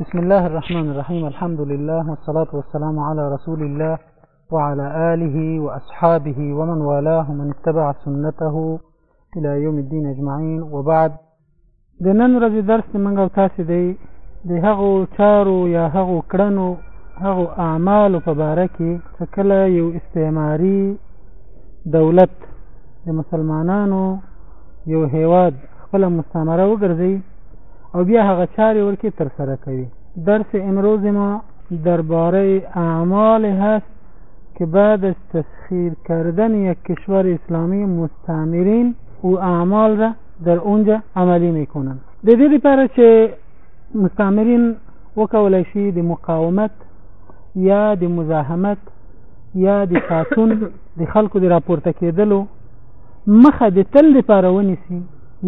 بسم الله الرحمن الرحيم الحمد لله والصلاة والسلام على رسول الله وعلى آله وأصحابه ومن والاه من اتبع سنته إلى يوم الدين أجمعين وبعد د نن ورځې درس موږ او تاسو دی د هغو چارو یا هغو کړنو هغو اعمالو په باره کې چې کله یو استعماري دولت د مسلمانانو یو هیواد خپله مستعمره وګرځي او بیا هغه چارې ورکې تر سره کوي درس امروز ما درباره اعمال هست که بعد از تسخیر کردن یک کشور اسلامی مستعمرین او اعمال را در اونجا عملی میکنن د دې لپاره چې مستعمرین وکولای شي د مقاومت یا د مزاحمت یا د پاڅون د خلکو د راپورته کېدلو مخه د تل لپاره ونیسي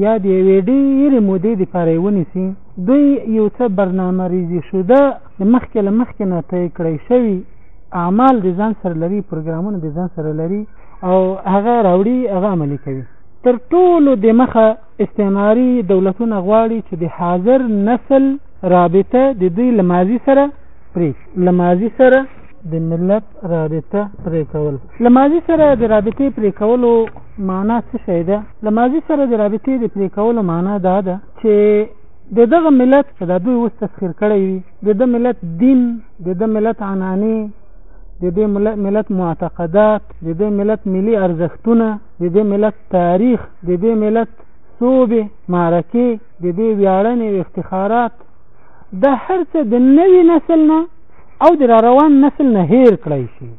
یا د یوې ډېرې مودې لپاره یې ونیسي، دوی یو څه برنامه ریزي شوده، د مخکې له مخکې نه طی کړای شوي اعمال د ځان سره لري، پروګرامونه د ځان سره لري او هغه راوړي، هغه عملي کوي. تر ټولو دمخه استعماري دولتونه غواړي چې د حاضر نسل رابطه د دوی له ماضي سره پرې کړي. له ماضي سره د ملت رابطه پرې کول، له ماضي سره د رابطې پرې کولو، مانا څه شی ده؟ له ماضي سره د رابطې د پرې کولو مانا دا ده چې د دغه ملت که دا دوی اوس تسخیر کړی وي د ده ملت دین د ده ملت عنانې د دې ملت معتقدات د دې ملت ملي ارزښتونه د دې ملت تاریخ د دې ملت سوبې معرکې د دې ویاړنې او افتخارات دا هر څه د نوي نسل نه او د را روان نسل نه هیر کړی شي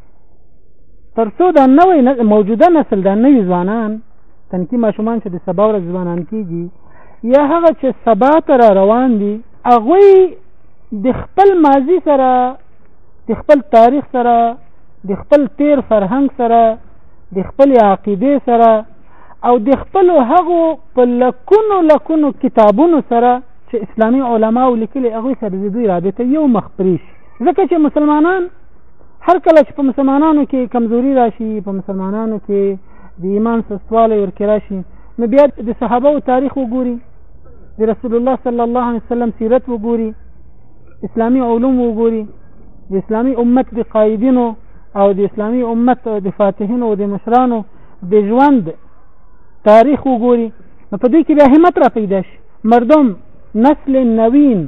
ترڅو دا نوې موجوده نسل دا نوې ځوانان تنکی ماشومان چې د سبا ورځ ځوانان کیږي یا هغه چې سبا تر روان دي هغه د خپل ماضی سره د خپل تاریخ سره د خپل تیر فرهنګ سره د خپل عقیده سره او د خپل هغو په لکونو لکونو کتابونو سره چې اسلامی علما او لیکلي هغه سره د دوی رابطه یو مخ پریش ځکه چې مسلمانان هر کله چې په مسلمانانو کې کمزوري راشي په مسلمانانو کې د ایمان سستوالی ورکې راشي نو بیا د صحابه و تاریخ وګوري د رسول الله صلی الله علیه وسلم سیرت وګوري اسلامی علوم وګوري د اسلامی امت د قائدینو او د اسلامی امت د فاتحینو او د مشرانو د ژوند تاریخ وګوري نو په دې کې بیا همت را پیدا شي مردم نسل نوین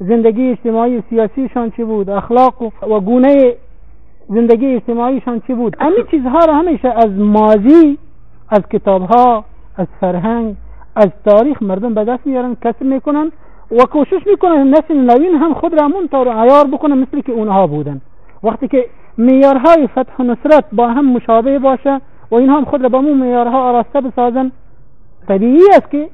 زندگی اجتماعی و سیاسیشان چی بود اخلاق و, گونه زندگی اجتماعیشان چی بود همین چیزها را همیشه از ماضی از کتابها از فرهنگ از تاریخ مردم به دست میارن کسب میکنن و کوشش میکنن نسل نوین هم خود را همون طور عیار بکنه مثل که اونها بودن وقتی که میارهای فتح و نصرت با هم مشابه باشه و اینها هم خود را با اون میارها آراسته بسازن طبیعی است که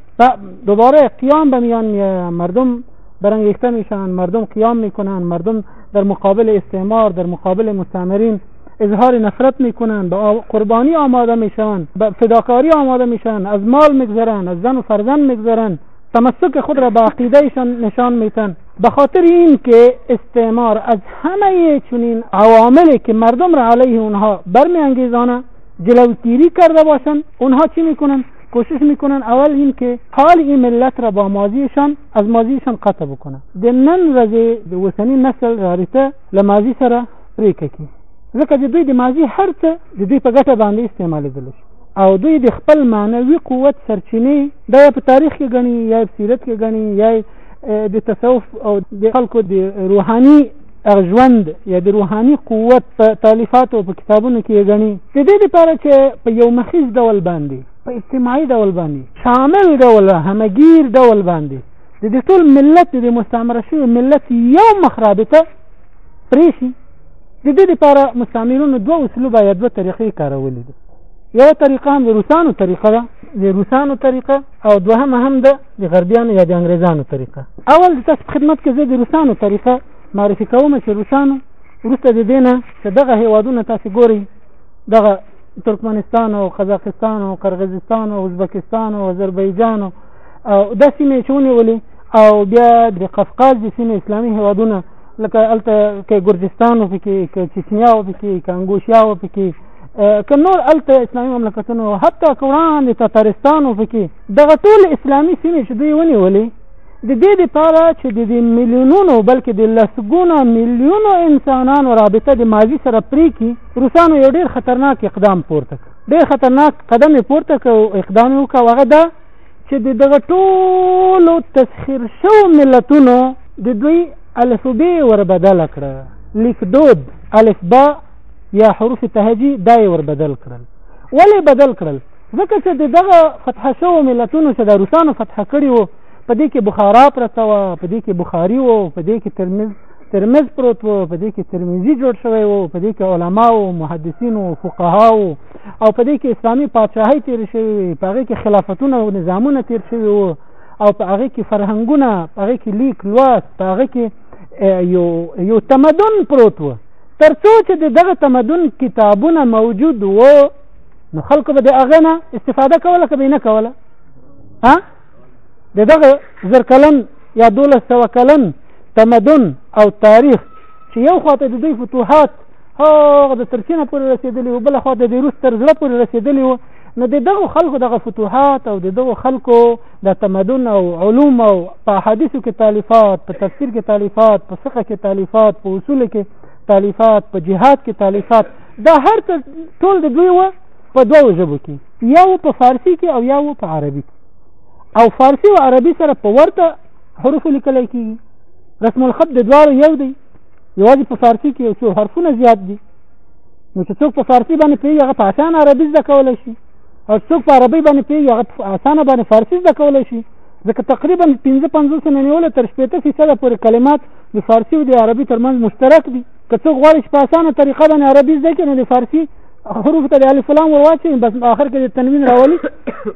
دوباره قیام به میان مردم برانگیخته میشن مردم قیام میکنن مردم در مقابل استعمار در مقابل مستعمرین اظهار نفرت میکنن به قربانی آماده میشن به فداکاری آماده میشن از مال میگذرن از زن و فرزند میگذرن تمسک خود را به عقیدهشان نشان میتن به خاطر این که استعمار از همه چنین عواملی که مردم را علیه اونها برمیانگیزانه جلوگیری کرده باشند اونها چی میکنند کوشش میکنن اول این که حال این ملت را با ماضیشان از ماضیشان قطع بکنن د نن ورځې د وسنی نسل رابطه له ماضی سره پریکه کی ځکه چې دوی د ماضی هر څه د دوی په ګټه باندې استعمالیدل شي او دوی د خپل معنوي قوت سرچینې دا په تاریخ کې غني یا سیرت کې غني یا د تصوف او د خلکو د روحاني هغه ژوند یا د روحاني قوت په تالیفاتو په کتابونو کې یې ګڼي د دې لپاره چې په یو مخیز ډول باندې په اجتماعي ډول باندې شامل ډول همګیر ډول باندې د دې ټول ملت د مستعمره شوي ملت یو مخ رابطه پرې شي د دې لپاره مستعمرونو دوه اسلوبه یا دوه طریقې کارولې دي یوه طریقه هم د روسانو طریقه ده د روسانو طریقه او دوهمه هم ده د غربیانو یا د انګریزانو طریقه اول د تاسو خدمت کې زه د روسانو طریقه معرفي کوم چې روسانو وروسته د دینه چې دغه هیوادونه تاسو ګوري دغه ترکمنستان او قزاقستان او قرغیزستان او ازبکستان او آذربایجان او دا سیمې چې ونیولې او بیا د قفقاز د سیمې اسلامي هیوادونه لکه هلته کې ګرجستان و پکې که چچنیا و پکې که انګوشیا و پکې که نور الته اسلامي مملکتونه او حتی که وړاندې تتارستان و پکې دغه ټول اسلامي سیمې چې دوی ونیولې د دې لپاره چې د دې میلیونونو بلکې د لسګونو میلیونو انسانانو رابطه د ماضي سره پرې کړي روسانو یو ډېر خطرناک اقدام پورته کړ ډېر خطرناک قدم یې پورته کړ او اقدام یې وکړ هغه دا چې د دغه ټولو تسخیر شوو ملتونو د دوی الفبې وربدله کړه لیکدود الفبا یا حروف تهجی دا یې ور بدل کړل ولې بدل کړل ځکه چې د دغه فتح شوو ملتونو چې د روسانو فتح کړي وو په دې کې بخارا پرته وه په دې کې بخاري وو په دې کې ترمز ترمز پروت وو په دې کې ترمزي جوړ شوی وو په دې کې علما او محدثین او فقها او په دې کې اسلامي پادشاهي تیر شوی وي په هغه کې خلافتونه او نظامونه تیر شوی وو او په هغه کې فرهنګونه په هغه کې لیک لوست په هغه کې یو یو تمدن پروت وو ترڅو چې د دغه تمدن کتابونه موجود وو نو خلکو به د هغه نه استفاده کوله که به نه کوله ها د دغه زر کلن یا دولس سوه کلن تمدن او تاریخ چې یو خواته د دوی فتوحات هغه د ترکیې نه پورې رسېدلي وو بله خوا د روس تر زړه پورې رسېدلي وو نو د دغو خلکو دغه فتوحات او د دغو خلکو د تمدن او علوم او په حدیثو کې تالیفات په تفسیر کې تالیفات په فقه کې تالیفات په اصول کې تالیفات په جهاد کې تالیفات دا هر څه ټول د دوی و په دوو ژبو کې یو په فارسی کې او یو په عربي کې او فارسی او عربي سره په ورته حروف لیکل کېږي رسم الخط د دوارو یو دی یوازې په فارسی کې یو څو حرفونه زیات دي نو چې څوک په فارسی باندې پیږي هغه په اسان عربي زده کولی شي او څوک په عربي باندې پیږي هغه په اسانه باندې فارسي زده کولای شي ځکه تقریبا 1550 نه نیول تر 80% پورې کلمات د فارسي او د عربي ترمنځ مشترک دي که څوک غواړي چې په اسانه طریقه باندې عربي زده کړي نو د فارسي حروف ته د الف لام ورواچي بس اخر کې د تنوین راولي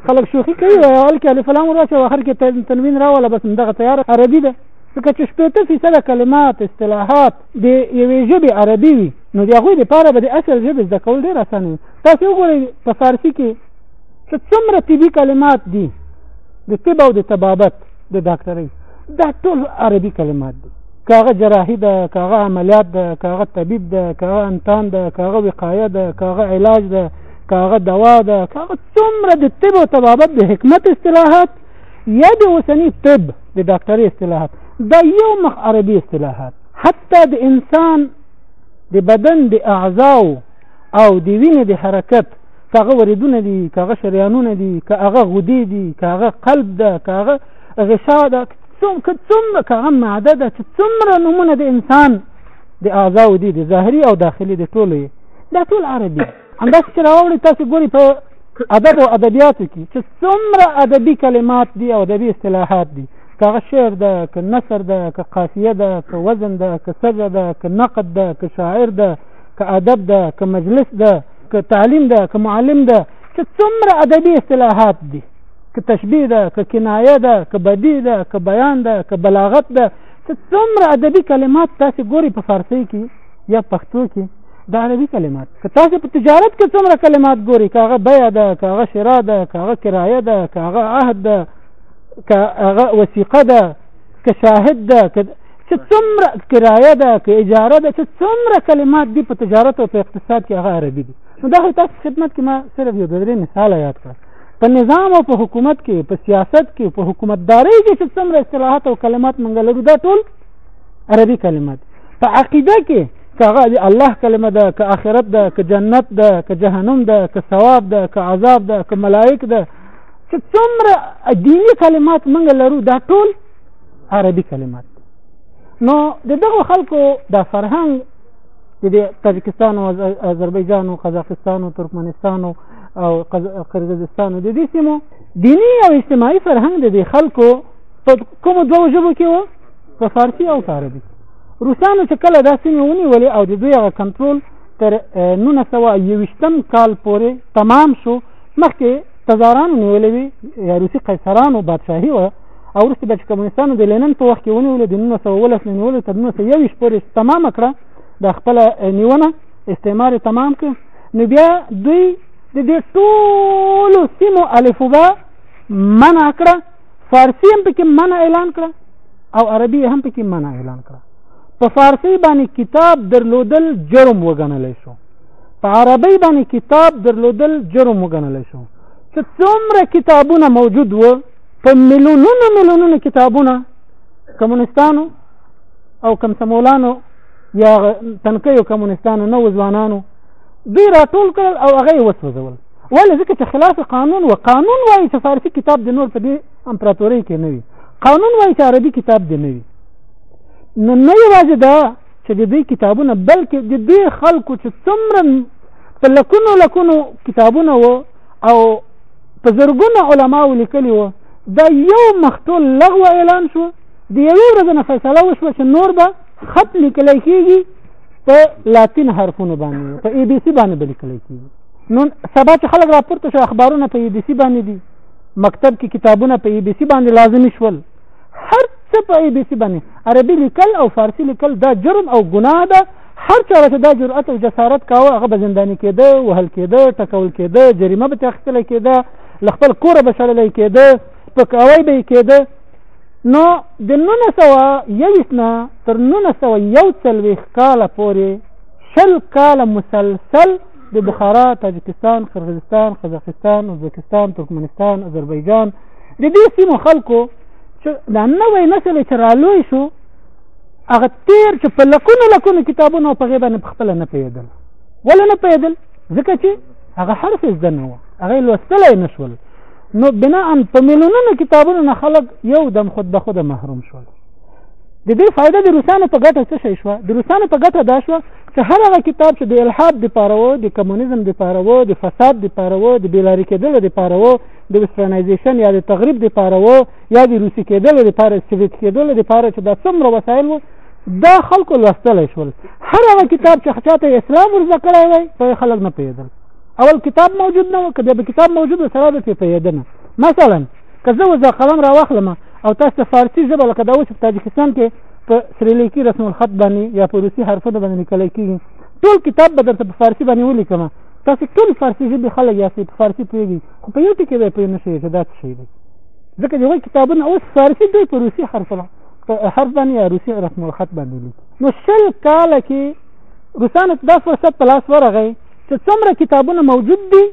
خلک شوخي کوي او اول کې الف لام ورواچي او اخر کې تنوین راوله بس دغه تیار عربي ده ځکه چې شپېته فیصده کلمات اصطلاحات د یوې ژبې عربي وي نو د هغوی لپاره به د اصل ژبې زده کول ډېر اسانه وي تاسو وګورئ په فارسي کې چې څومره طبي کلمات دي د طب او د طبابت د ډاکټرۍ دا ټول عربي کلمات دي کاغه جراحي ده کاغه عملیات ده کاغه طبيب ده کاغه انتان ده کاغه وقایه ده کاغه علاج ده کاغه دوا ده کاغه څومره د طب او طبابت د حکمت اصطلاحات یا د اوسنی طب د ډاکټري اصطلاحات دا یو مخ عربي اصطلاحات حتی د انسان د بدن د اعضاو او د وینې د حرکت که هغه وریدونه دي که هغه شریانونه دي که هغه غدې دي که هغه قلب ده که هغه غشا ده که څومره که هغه معده ده چې څومره نومونه د انسان د اعضاو دي د ظاهري او داخلي د ټولو دا ټول عربي همداسې چې راوړي تاسو ګوري په ادب او ادبیاتو کې چې څومره ادبي کلمات دي او ادبي اصطلاحات دي که هغه شعر ده که نثر ده که قافیه ده که وزن ده که سجه ده که نقد ده که شاعر ده که ادب ده که مجلس ده که تعلیم ده که معلم ده چې څومره ادبي اصطلاحات دي که تشبیه ده که کنایه ده که بدی ده که بیان ده که بلاغت ده چې څومره ادبي کلمات تاسو ګوري په فارسی کې یا پښتو کې دا عربي کلمات که تاسو په تجارت کې څومره کلمات ګوري که هغه بیع ده که هغه شرا ده که هغه کرایه ده که هغه عهد ده که هغه وثیقه ده که شاهد ده که چې څومره کرایه ده که اجاره ده چې څومره کلمات دي په تجارت او په اقتصاد کې هغه عربي دي نو دا خو تاسو خدمت کې ما صرف یو درې مثال یاد کړ په نظام او په حکومت کې په سیاست کې په حکومتدارۍ کې چې څومره اصطلاحات او کلمات منګلرو دا ټول عربي کلمات په عقیده کې که هغه د الله کلمه ده که آخرت ده که جنت ده که جهنم ده که ثواب ده که عذاب ده که ملائک ده چې څومره دیني کلمات موږ لرو دا ټول عربي کلمات نو د دغو خلکو دا فرهنګ چې د تاجکستان او آذربایجان او قزاقستان او ترکمنستان او قرغیزستان او د دې سیمو دیني او اجتماعي فرهنګ د دې خلکو په کومو دوو ژبو کې و په فارسی او په عربي روسانو چې کله دا سیمې ونیولې او د دوی هغه کنټرول تر 1921 کال پورې تمام شو مخکې تزارانو نیولې وي یا روسي قیصرانو بادشاهي وه او وروسته بیا چې کمونستانو د لینن په وخت کې ونیولې د 1919 نه نیولې تر 1921 پورې تمامه کړه د خپل نیونه استعمار تمام کړ نو بیا دوی د دې ټولو سیمو الفبا منع کړه فارسی هم پکې منع اعلان کړه او عربي هم پکې منع اعلان کړه په فارسی باندې کتاب درلودل جرم وګڼل شو په عربي باندې کتاب درلودل جرم وګڼل شو چې څومره کتابونه موجود و په میلیونونو میلیونونو کتابونه کمونستانو او کمسمولانو یا تنکیو کمونستانو نو ځوانانو دوی راټول کړل او هغه وسوځول ولې ځکه چې خلاف قانون و قانون وایي چې فارسي کتاب د نور په دې امپراتورۍ کې نه وي قانون وایي چې عربي کتاب دی نه وي نو نه یوازې دا چې د دوی کتابونه بلکې د دوی خلکو چې څومره په لکونو لکونو کتابونه و او په زرګونه علماو لیکلي و دا یو مختول لغو اعلان شو د یوې ورځې نه فیصله وشوه چې نور به خط لیکلی کېږي په لاتین حرفونو باندې په ای بي سي باندې به لیکلی کېږي نو سبا چې خلک راپورته شو اخبارونه په ای بي سي باندې دي مکتب کې کتابونه په ای بي سي باندې لازمي شول هر څه په ای بي سي باندې عربي لیکل او فارسي لیکل دا جرم او ګناه ده هر چا چې دا جرأت او جسارت کاوه هغه به زنداني کېده وهل کېده ټکول کېده جریمه به تخصیل کېده لخپل کور به شړل کېده پکاوی به کېده نو د 1921 نه تر 1941 کال پورې شل کال مسلسل د بخارا تاجکستان قرغیزستان قزاقستان ازبکستان ترکمنستان اذربایجان د دې سیمو خلکو چې دا نوې نسل چې رالوی شو هغه تیر چې په لکونو لکونو کتابونو په غیبه نه خپل نه پیدل ولا نه پیدل ځکه چې هغه حرف زده نه و هغه لوستلای نه شول نو بنا په میلیونونو کتابونو نه خلک یو دم خود به خود محروم شول د دې فائدہ د روسانو په ګټه څه شي شو د روسانو په ګټه دا شو چې هر هغه کتاب چې د الحاد لپاره وو د کمونیزم لپاره وو د فساد لپاره وو د بیلاری کېدلو لپاره وو د وسترنایزیشن یا د تغریب لپاره وو یا د روسی کېدلو لپاره سویت کېدلو لپاره چې دا څومره وسایل وو دا خلکو لوستلی شول هر هغه کتاب چې چاته اسلام ورزده کړی وای په خلک نه پیدل اول کتاب موجود نه و که بیا به کتاب موجود سره به پې پیدنه مثلا که زه وزه قلم را واخلم او تاسو فارسی ژبه لکه دا اوس په تاجکستان کې په سریلیکی رسم الخط باندې یا په روسی حرفونو باندې لیکل کېږي ټول کتاب به درته په فارسی باندې ولیکم تاسو ټول فارسی ژبې خلک یاست په فارسی پوهېږي خو په یو ټکي به پوه نه شئ چې دا څه شی دی ځکه چې وایي کتابونه اوس فارسی دوی په روسی حرف حرف باندې یا روسی رسم الخط باندې لیکي نو شل کاله کې روسانو ته دا فرصت په لاس ورغی چې څومره کتابونه موجود دي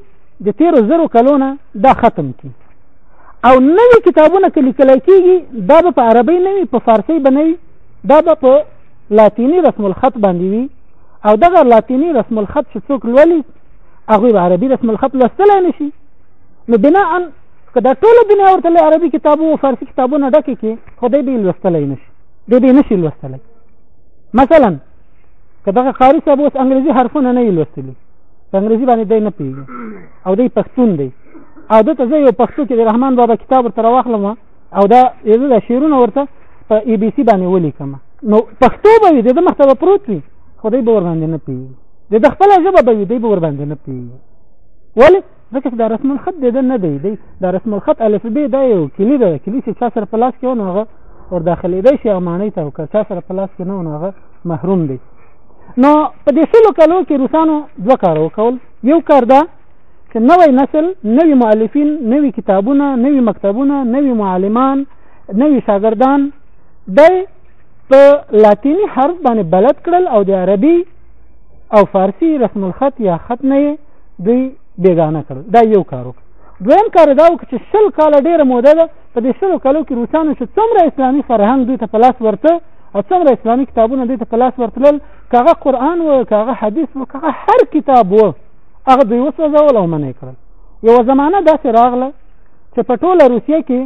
د تیرو زرو کلونه دا ختم کړي او نوی کتابونه که لیکل کېږي دا به په عربي نه وي په فارسي به نه وي دا به په لاتینی رسم الخط باندې وي او دغه لاتینی رسم الخط چې څوک لولي هغوی به عربي رسم الخط لوستلی نه شي نو بناء که دا ټوله دنیا ورته له عربي کتابو او فارسي کتابونه ډکې کړي خو دی به یې لوستلی نه شي دی به یې نه شي لوستلی مثلا که دغه قاري صاحب اوس انګریزي حرفونه نه یې لوستلي په انګریزي باندې دی نه پوهېږي او دی پښتون دی او دته زه یو پښتو کې د رحمان بابا کتاب ورته راوخلم او دا یزه د شعرونه ورته په ای بي سي باندې ولیکم نو پښتو به وي د مخته به پروت وي خو دی به ور باندې نه پیږي د د خپل ژبه به وي دی به ور باندې نه پیږي ولې ځکه چې دا رسم الخط دی نه دی دی دا رسم الخط الف ب دا یو کلی ده کلی چې چا سره په لاس کې ونه هغه ور داخلي دی شي امانه ته او که چا سره په لاس کې نه ونه هغه محروم دی نو په دې سلو کلو کې روسانو دوه کار وکول یو کار دا چې نوی نسل نوی مؤلفین نوی کتابونه نوی مکتبونه نوی معلمان نوی شاګردان د په لاتینی حرف باندې بلد کړل او د عربي او فارسی رسم الخط یا خط نه دوی بیگانه کړل دا یو کار وکړ دویم کار دا وکړ چې شل کاله ډېره موده ده په دې شلو کالو کې روسانو چې څومره اسلامي فرهنګ دوی ته په لاس ورته او څومره اسلامي کتابونه دوی ته په لاس ورتلل که هغه قرآن و که هغه حدیث و که هغه هر کتاب و هغه دوی وسوځول او منع کړل یو زمانه داسې راغله چې په ټوله روسیه کې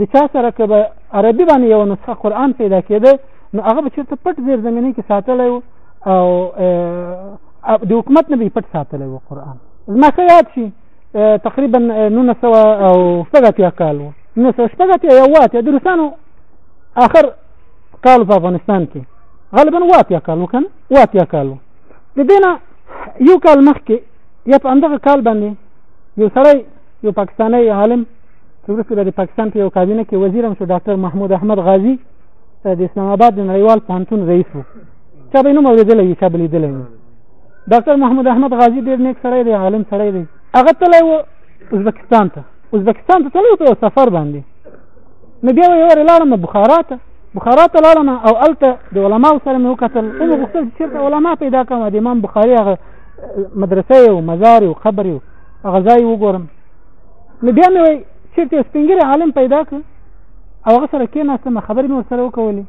د چا سره که به عربي باندې یو نسخه قرآن پیدا کېده نو هغه به چېرته پټ زیر زمینې کې ساتلی و او د حکومت نه به یې پټ ساتلی و قرآن زما ښه یاد شي تقریبا نولس سوه او شپږ اتیا کال و نولس سوه شپږ اتیا یا اووه اتیا د روسانو آخر کال په افغانستان کې غالبا اووه اتیا کال و که نه اووه اتیا کال و د دې نه یو کال مخکې یا په همدغه کال باندې یو سړی یو پاکستانی عالم چې وروسته به د پاکستان په یو کابینه کې وزیر هم شو ډاکټر محمود احمد غازي د اسلام آباد د نړیوال پوهنتون رئیس و چا به یې نوم اورېدلی وي چا به لیدلی وي ډاکټر محمود احمد غازي ډېر نیک سړی دی عالم سړی دی هغه تللی و ازبکستان ته ازبکستان ته تللی و په یو سفر باندې نو بیا یې ورې لاړم بخارا ته بخارا ته لاړم او هلته د علماو سره مې وکتل ومې غوښتل چې چېرته علما پیدا کړم د امام بخاري هغه مدرسه یې او مزار یې او قبر یې هغه ځای وګورم نو بیا مې وایي چېرته یو سپینګیری عالم پیدا کړ او هغه سره کېناستم خبرې مې ورسره وکولې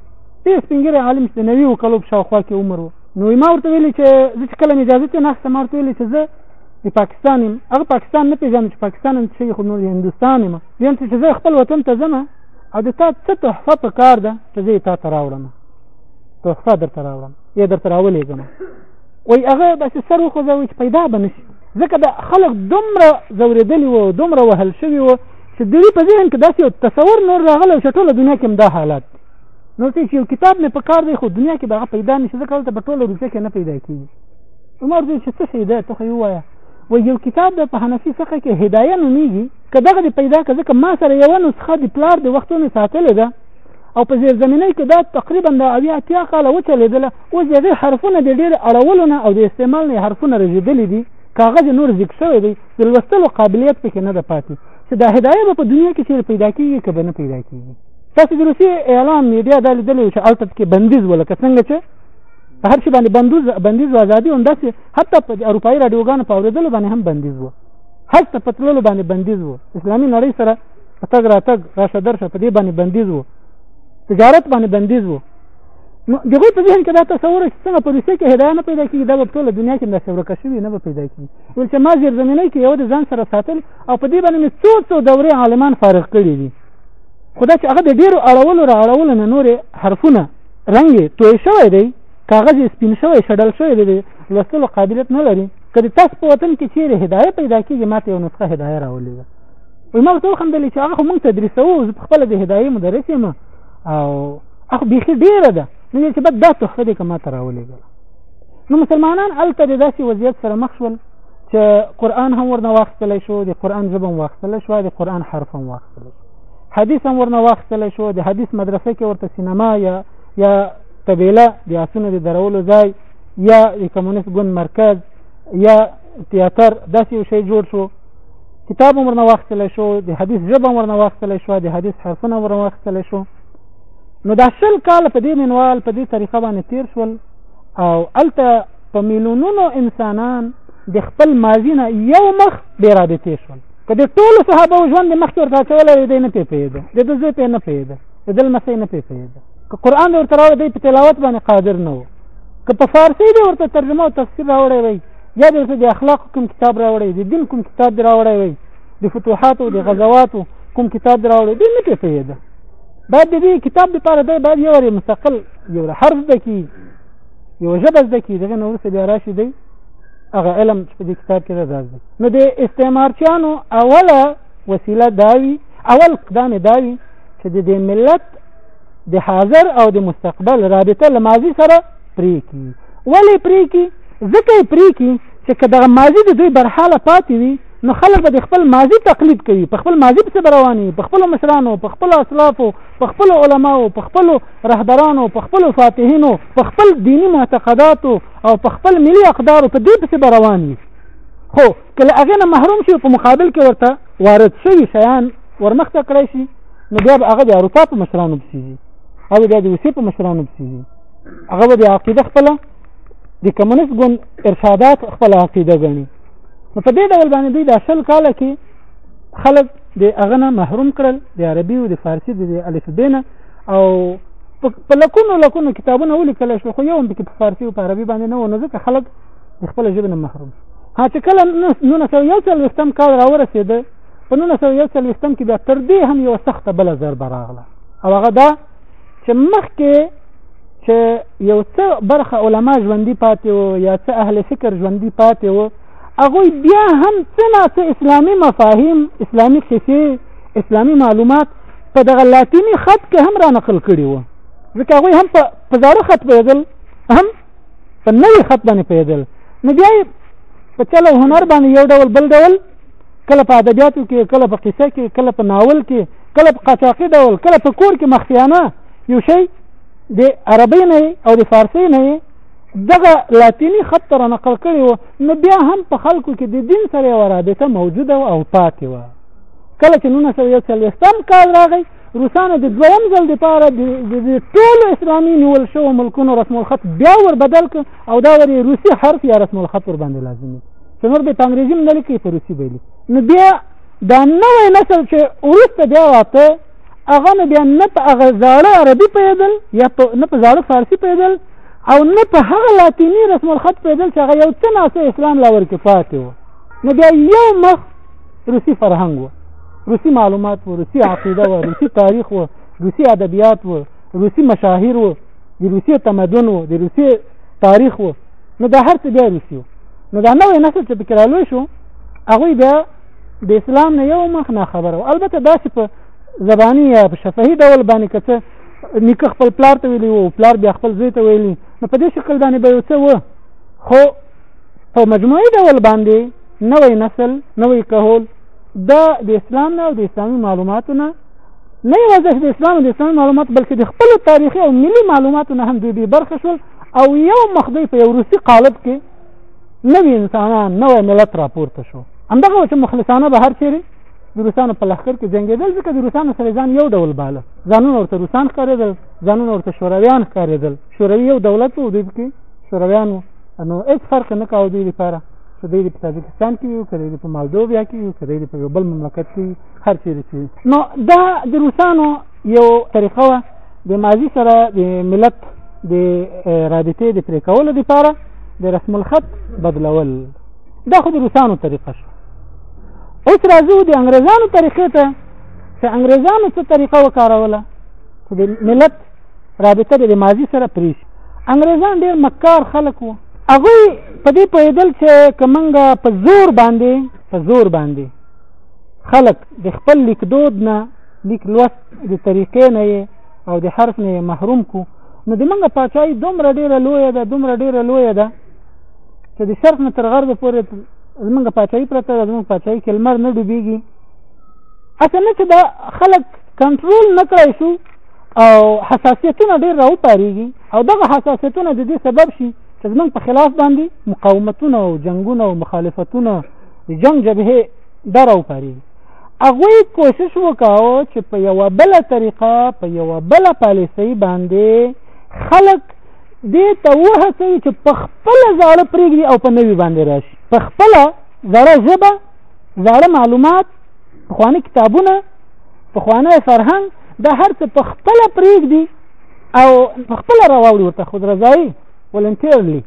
یو سپینګیری عالم چې د نوي وکلو په شاوخوا کې عمر و نو ما ورته ویلي چې زه چې کله مې اجازه ترې نه اخیستم ما ورته ویلي چې زه د پاکستان یم هغه پاکستان نه پیژنم چې پاکستان هم څه خو نور هندوستان یم ویم چې زه خپل وطن ته ځم او د تا څه تحفه په کار ده چې زه یې تا ته راوړم تحفه درته راوړم یا درته راولېږم وایي هغه داسې سر وخوځوي چې پیدا به نه شي ځکه د خلک دومره ځورېدلي وو دومره وهل شوي وو چې د دوی په ذهن کې داسې یو تصور نور راغلی چې ټوله دنیا کې هم دا حالات دی نو چې یو کتاب مې په کار دی خو دنیا کې به هغه پیدا نه شي ځکه هلته په ټوله روسیه کې نه پیدا کېږي عمر زوی چې څه شي ده ته خو یې ووایه و یو کتاب د په حنفي فقه کې هدایه نومیږي که دغه دې پیدا که ځکه ما سره یوه نسخه د پلار د وختو مې ساتلې ده او په زیر زمینۍ کې دا تقریبا د اویا اتیا کاله وچلېدله اوس د هغې حرفونه د ډېر اړولو نه او د استعمال نه حرفونه رژېدلي دي کاغذ نور ذکر شوی دی د لوستلو قابلیت پکې نه ده پاتې چې دا هدایه به په دنیا کې چېرې پیدا کېږي که به نه پیدا کېږي تاسو د روسیې اعلام میډیا دا لیدلی چې هلته پکې بندیز و لکه څنګه چې په هر شي باندې بندوز بندیز ازادي هم داسې حتی په اروپایي رادیوګانو په اورېدلو باندې هم بندیز وو هلته په تللو باندې بندیز وو اسلامي نړۍ سره په تګ راتګ راشه درشه په دې باندې بندیز وو تجارت باندې بندیز وو نو دغه په ذهن کې دا تصور چې څنګه په روسیه کې هدايه نه پیدا کیږي دا په ټوله دنیا کې د شورکه شوی نه پیدا کیږي ول چې ما زیر زمینه کې یو د ځان سره ساتل او په دې باندې څو څو دورې عالمان فارغ کړي دي خدا چې هغه د ډیرو اړولو را اړولو نه نورې حرفونه رنګ یې توی شوی دی کاغذ یې سپین شوی شډل شوی دی لوستلو قابلیت نه لري که د تاسو په وطن کې چیرې هدایه پیدا کېږي ماته یو نسخه هدایه راولېږه وایي ما ورته وخندلې چې هغه خو مونږ تدریسوو زه په خپله د هدایې مدرس یم او هغه بیخي ډېره ده نو چې بد دا تحفه دې که ماته راولېږله نو مسلمانان هلته د داسې وضعیت سره مخ شول چې قرآن هم ورنه واخیستلی شو د قرآن ژبه هم واخیستلی شوه د قرآن حرف هم واخیستلی شو حدیث هم ورنه واخیستلی شو د حدیث مدرسه کې ورته سینما یا یا طبیله د آسونو د درولو ځای یا د کمونیست ګوند مرکز یا تیاتر داسې یو شی جوړ شو کتاب هم ورنه واخیستلی شو د حدیث ژبه هم ورنه واخیستلی شو د حدیث حرفونه هم ورنه واخیستلی شو نو دا شل کال په دې منوال په دې طریقه باندې تیر شول او هلته په میلیونونو انسانان د خپل ماضي نه یو مخ بې رابطې شول که د ټولو صحابه ژوند مخکې ورته اچولی دی نه پې پوهېده د ده زوی پې نه پوهېده د ده لمسی نه پې پوهېده که قرآن ورته راوړی دی په تلاوت باندې قادر نه و که په فارسي دی ورته ترجمه او تفسیر راوړی وی یا د ورته د اخلاق کوم کتاب راوړی د دین کوم کتاب دی راوړی وی د فتوحاتو د غزواتو کوم کتاب دی راوړی دی نه پې پوهېده باید د دې کتاب لپاره دی باید یو مستقل یو حرف ده کې یو ژبه زده کړي دغه نه وروسته بیا راشي دی هغه علم چې په دې کتاب کې ده داس دی نو د استعمارچیانو اوله وسیله داوي اول قدام داوي چې د دې ملت د حاضر او د مستقبل رابطه له ماضي سره پرې کی ولې پرې کی ځکه پرې کی چې که دغه ماضي د دوی برحاله پاتې وي نو خلک به د خپل ماضي تقلید کوي په خپل ماضي پسې رواني په خپل مشرانو په خپل اسلافو په خپل علماو په خپل رهبرانو په خپل فاتحینو په خپل دینی معتقداتو او په خپل ملي اقدارو په دې پسې به روان وي خو که له هغې نه محروم شي په مقابل کې ورته وارد شوي شیان ورمخته کړی شي نو بیا به هغه د اروپا په مشرانو پسې ځي او بیا د روسیې په مشرانو پسې ځي هغه به د عقیده خپله د کمونست ګوند ارشادات خپله عقیده ګڼي نو په دې ډول باندې دوی دا شل کاله کې خلک د هغه نه محروم کړل د عربي او د فارسي د الفبې نه او په لکونو لکونو کتابونه ولیکل شو خو یو هم پکې په فارسي او په عربي باندې نه و نو ځکه خلک د خپل ژبې نه محروم ها چې کله نولس سوه یو څلوېښتم کال راورسېده په نولس سوه یو څلوېښتم کې بیا تر دې هم یوه سخته بله ضربه راغله او هغه دا چې مخکې چې یو څه برخه علما ژوندي پاتې وو یا څه اهل فکر ژوندي پاتې وو هغوی بیا هم څه نا څه اسلامي مفاهیم اسلامي کیسې اسلامي معلومات په دغه لاتینی خط کې هم را نقل کړي وو ځکه هغوی هم په زاړه خط پیدل هم په نوی خط باندې پیدل نو بیا په چل او هنر باندې یو ډول بل ډول کله په ادبیاتو کې کله په قصه کې کله په ناول کې کله په قاچاقي ډول کله په کور کې مخفیانه یو شی د عربی نه او د فارسی نه دغه لاتینی خط تر نقل کړي وو نو بیا هم په خلکو کې د دین سره یو رابطه موجوده او پاتې وه کله چې نولس سوه یو څلوېښتم کال راغی روسانو د دویم ځل دپاره د ټولو اسلامي نیول شوو ملکونو رسم الخط بیا ور بدل کړ او دا ور روسي حرف یا رسم الخط ور باندې لازم دی چې نور به په انګریزي نه لیکي په روسي به لیکي نو بیا دا نوی نسل چې وروسته بیا راته هغه نو بیا نه په هغه زاړه عربي پوهېدل یا نه په زاړه فارسي پوهېدل او نه په هغه لاتیني رسم الخط پوهېدل چې هغه یو څه ناسه اسلام لا ورکې پاتې و نو بیا یو مخ روسی فرهنګ و روسی معلومات و روسی عقیده و روسی تاریخ و روسی ادبیات و روسی مشاهیر و د روسی تمدن و د روسی تاریخ و نو دا هر څه بیا روسی و نو دا نوې نسل چې پکې رالوی شو هغوی بیا د اسلام نه یو مخ نه خبره و البته داسې په زبانی یا په شفهي ډول باندې که څه نیکه خپل پلار ته ویلی و پلار بیا خپل زوی ته ویلی نو په دې شکل باندې به یو څه و خو په مجموعي ډول باندې نوې نسل نوې کهول د د اسلام نه او د اسلامي معلوماتو نه نه یوازې د اسلام او د اسلامي معلومات بلکې د خپل تاریخي او ملي معلوماتو نه هم دوی بې برخه شول او یو مخ دوی په یو روسي قالب کې نوې انسانان نوې ملت راپورته شو همدغه چې مخلصانه به هر چیرې د روسانو په لښکر کې جنګېدل ځکه د روسانو سره ځان یو ډول باله ځانونه ورته روسان ښکارېدل ځانونه ورته شورویان ښکارېدل شوروي یو دولت و دوی پکې شورویان وو نو هیڅ فرق نه کاوه دوی لپاره چې دوی په تاجکستان کې وي که دوی په مالدوبیا کې وي که دوی په یو بل مملکت کې وي هر چیرې چې نو دا د روسانو یو طریقه وه د ماضي سره د ملت د رابطې د پرې کولو لپاره د رسم الخط بدلول دا خو د روسانو طریقه شو اوس راځو د انګریزانو طریقې ته چې انګریزانو څه طریقه وکاروله چې د ملت رابطه به د ماضي سره پریسي انګريزان ډېر مکار خلک وو هغوی په دې پوهېدل چې که موږ په زور باندې په زور باندې خلک د خپل لیکدود نه لیک لوست د طریقې نه یې او د حرف نه یې محروم کو نو د موږ پاچاهي دومره ډېره لویه ده دومره ډېره لویه ده چې د شرق نه تر غربه پورې زمونږ پاچاهي پرته ده زمونږ پاچاهي کې لمر نه ډوبېږي هسې نه چې دا خلک کنټرول نه کړای شو او حساسیتونه ډیر راوپاریږي او دغه حساسیتونه د دې سبب شي چې زمونږ په خلاف باندې مقاومتونه او جنگونه او مخالفتونه جنگ جبهه دا راوپاریږي هغوی کوشش وکاو چې په یوه بله طریقه په یوه بله پالیسۍ باندې خلک دې ته وهڅوي چې په خپله زاړه پرېږدي او په نوي باندې راشي په خپله زړه ژبه زړه معلومات پخواني کتابونه پخوانی فرهنګ دا هر څه په خپل پریګ دي او په خپل راوړي ورته خود رضای ولنټیرلی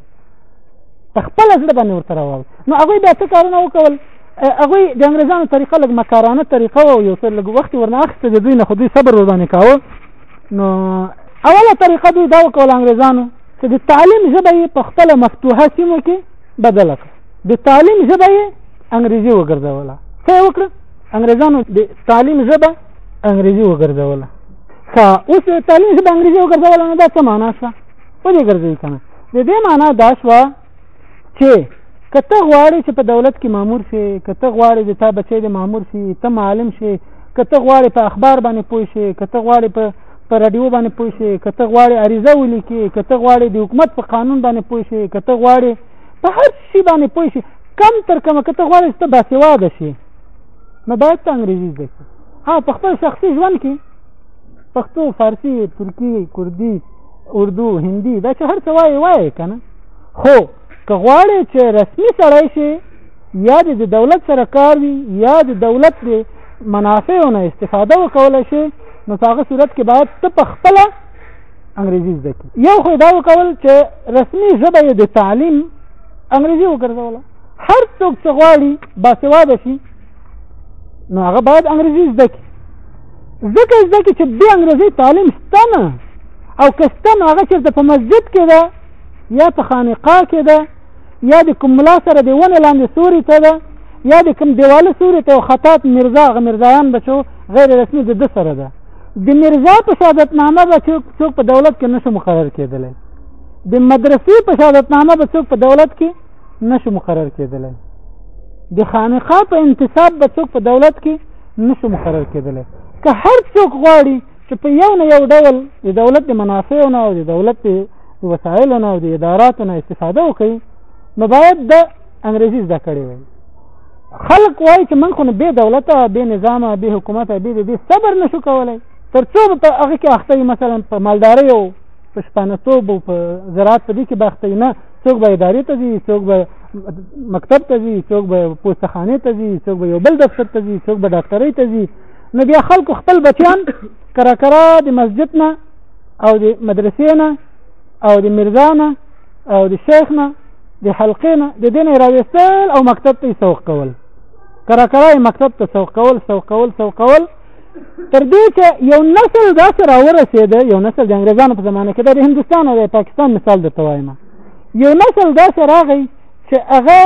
په خپل ځړ باندې ورته راوړي نو هغه بیا څه کارونه وکول هغه د انګريزانو طریقه لګ مکارانه طریقه او یو څه لګ وخت ورنه اخته د دوی نه خو دوی صبر ور باندې کاوه نو اوله طریقه دوی دا وکول انګريزانو چې د تعلیم ژبه په خپل مفتوحه سیمو کې بدله کړه د تعلیم ژبه انګریزي وګرځوله څه یې وکړه انګریزانو د تعلیم ژبه انګریزي وګرځوله ښه اوس د تعلیم ژبه انګریزي وګرځوله نو دا څه معنا شوه ولې ګرځوي که نه د دې معنا دا شوه چې که ته غواړې چې په دولت کې مامور شې که ته غواړې د تا بچی د مامور شي ته معلم شې که ته غواړې په اخبار باندې پوه شې که ته غواړې په په رادیو باندې پوه شې که ته غواړې عریضه ولیکې که ته غواړې د حکومت په قانون باندې پوه شې که ته غواړې په هر سی باندې پوه شي کم تر کمه که ته غواړې چې ته باسواده شي نو باید ته انګریزي زده کړې ها په خپل شخصي ژوند کې پښتو فارسی ترکی کوردی اردو هندي دا چې هر څه وایي وایي که نه خو که غواړې چې رسمي سړی شي یا د دولت سره کار وي یا د دولت د منافعو نه استفاده وکولی شي نو په هغه صورت کې باید ته په خپله انګریزي زده کی یو خو دا وکول چې رسمي ژبه یې د تعلیم انګریزي وګرځوله هر څوک چې غواړي باسواده شي نو هغه باید انګریزي زده کی ځکه زده کی چې بې انګریزي تعلیم شته نه او که شته نو هغه چېرته په مسجد کې ده یا په خانقاه کې ده یا د کوم ملا سره د ونې لاندې سوري ته ده یا د کوم دیواله سوري ته خطاط مرزا غ مرزایان بچو غیر رسمي د ده سره ده د مرزا په شهادتنامه به څوک په دولت کې نشو مقرر کېدلی د مدرسې په شهادتنامه به څوک په دولت کې نشو مقرر کېدلی د خانقاه په انتصاب به څوک په دولت کې نشو مقرر کېدلی که هر څوک غواړي چې په یو نه یو ډول د دولت د منافع نه او د دولت د وسایل نه او د ادارات نه استفاده وکړي نو باید د انګریزي زده کړې وي خلق وایي چې من خو نه بې دولته بې نظامه بې حکومته بې د دې صبر نشو کولی تر څو به په هغه کې اخته وي مثلا په مالدارۍ او په شپانهتوب او په زراعت په دې کې به اخته وي نه څوک به ادارې ته ځي څوک به مکتب ته ځي څوک به پوستخانې ته ځي څوک به یو بل دفتر ته ځي څوک به ډاکټرۍ ته ځي نو بیا خلکو خپل بچیان کرا کرا د مسجد نه او د مدرسې نه او د مرزا نه او د شیخ نه د حلقې نه د دین راوستل او مکتب ته سوق کول کرا کرا مکتب ته سوق کول سوق کول سوق کول تر دې چې یو نسل داسې راورسېده یو نسل د انګریزانو په زمانه کې د هندوستان او د پاکستان مثال درته وایم یو نسل داسې راغی چې هغه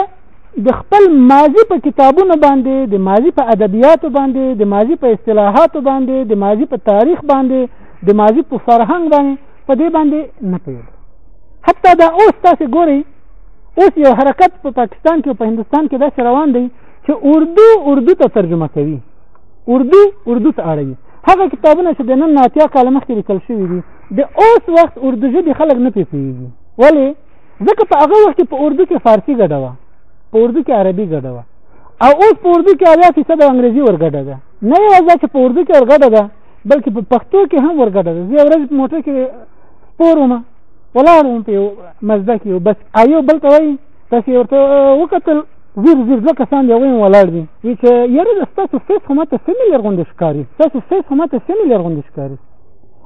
د خپل ماضي په کتابونو باندې د ماضي په ادبیاتو باندې د ماضي په اصطلاحاتو باندې د ماضي په تاریخ باندې د ماضي په فرهنګ باندې په دې باندې نه پوهېده حتی دا اوس تاسو ګورئ اوس یو حرکت په پاکستان کې او په هندستان کې داسې روان دی چې اردو اردو ته ترجمه کوي اردو اردو ته اړوي هغه کتابونه چې د نن ناتیا کال مخکې لیکل شوي دي د اوس وخت اردو ژبې خلک نه پېپېږي ولې ځکه په هغه وخت کې په اردو کې فارسي ګډه وه په اردو کې عربي ګډه وه او اوس په اردو کې اویا فیصد انګرېزي ورګډه ده نه یوازې چې په اردو کې ورګډه ده بلکې په پښتو کې هم ورګډه ده زه یو ورځ په موټر کې پور وم ولاړ وم په مزده کې بس ایو بل ته وایي تاسې ورته وکتل زیر زیر دوه کسان دی ویم ولاړ دي وی چې یاره د ستاسو فیس خو ماته سیمیلر غوندې ښکاري ستاسو فیس خو ماته سیمیلر غوندې ښکاري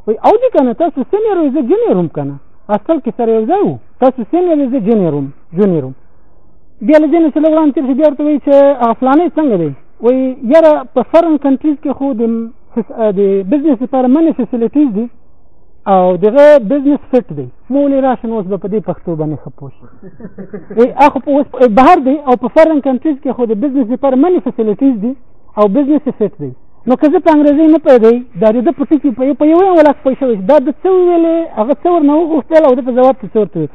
وی او دي که نه تاسو سینیر وی زه جونیر وم که نه اصل کې سره یو ځای وو تاسو سینیر وی زه جونیر وم جونیر وم بیا له دې نه چې لږ وړاندې تېر شو بیا ورته وایي چې هغه فلانی څنګه دی وایي یاره په فرن کنټریز کې خو د د بزنس لپاره منې فیسیلیټیز دي او دغه بزنس فټ دی مولې راشن اوس به په دې پښتو باندې خپو شي ای اخو په اوس بهر دی او په فارن کنټریز کې خو د بزنس لپاره منی فیسیلیټیز دي او بزنس فټ دی نو که زه په انګریزي نه پیدای دا د په ټکی په یو په یو ولاک پوه شوی دا د څو ویلې هغه څور نه وغوښتل او د په جواب ته څور ته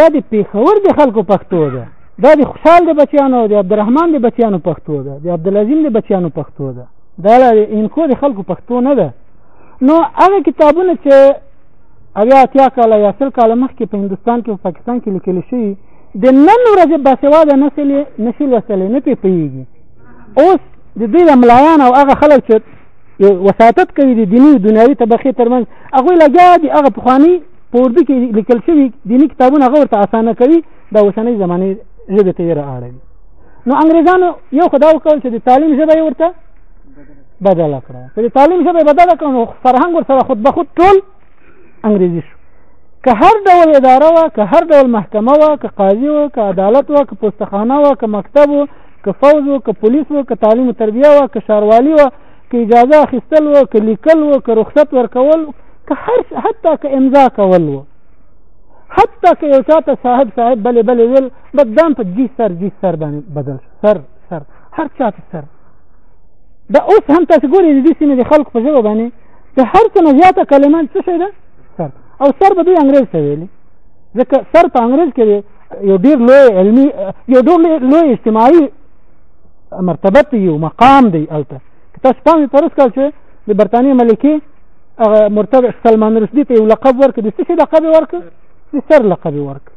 دا د پیښور د خلکو پښتو ده دا د خوشحال د بچیانو د عبدالرحمن د بچیانو پښتو ده د عبدالعظیم د بچیانو پښتو ده دا د انکو د خلکو پښتو نه ده نو هغه کتابونه چې اویا اتیا کاله یا سل کاله مخکې په هندوستان کې په پاکستان کې لیکل شوي د نن ورځې باسواده نسل یې نشي لوستلی نه پرې پوهېږي اوس د دوی د ملایان او هغه خلک چې وساطت کوي د دیني دنیوي طبقې ترمنځ هغوی لګیا دي هغه پخواني په اردو کې لیکل شوي دیني کتابونه هغه ورته اسانه کوي د اوسنۍ زمانې ژبې ته یې را اړوي نو انګریزانو یو خدا وکړ چې د تعلیم ژبه یې ورته بدل کړه په تعلیم ژبه بدل کړه نو فرهنګ ور سره خود به خود ټول انګریزي شو که هر ډول اداره وه که هر ډول محکمه وه که قاضي وه که عدالت وه که پوستخانه وه که مکتب وه که فوج وه که پولیس وه که تعلیم و تربیه وه که شاروالي وه که اجازه اخیستل وه که لیکل وه که رخصت ورکول که هر حتی که امضا کول وه حتی که یو چاته صاحب صاحب بلې بلې ویل بدان په جي سر جي سر باندې بدل سر سر هر چاته سر دا اوس هم تاسو ګورئ د دې سیمې د خلکو په ژبه باندې د هر څه نه زیاته کلمه څه شی ده سر او سر به دوی انګرېز ته ویلي ځکه سر په انګرېز کې یو ډېر لوی علمي یو ډېر لوی اجتماعي مرتبه دی یو مقام دی هلته که تاسو پام یې پرس کړ چې د برتانیې ملکې هغه مرتبه سلمان رشدي ته یو لقب ورکړ د څه شي لقب یې ورکړ د سر لقب یې ورکړ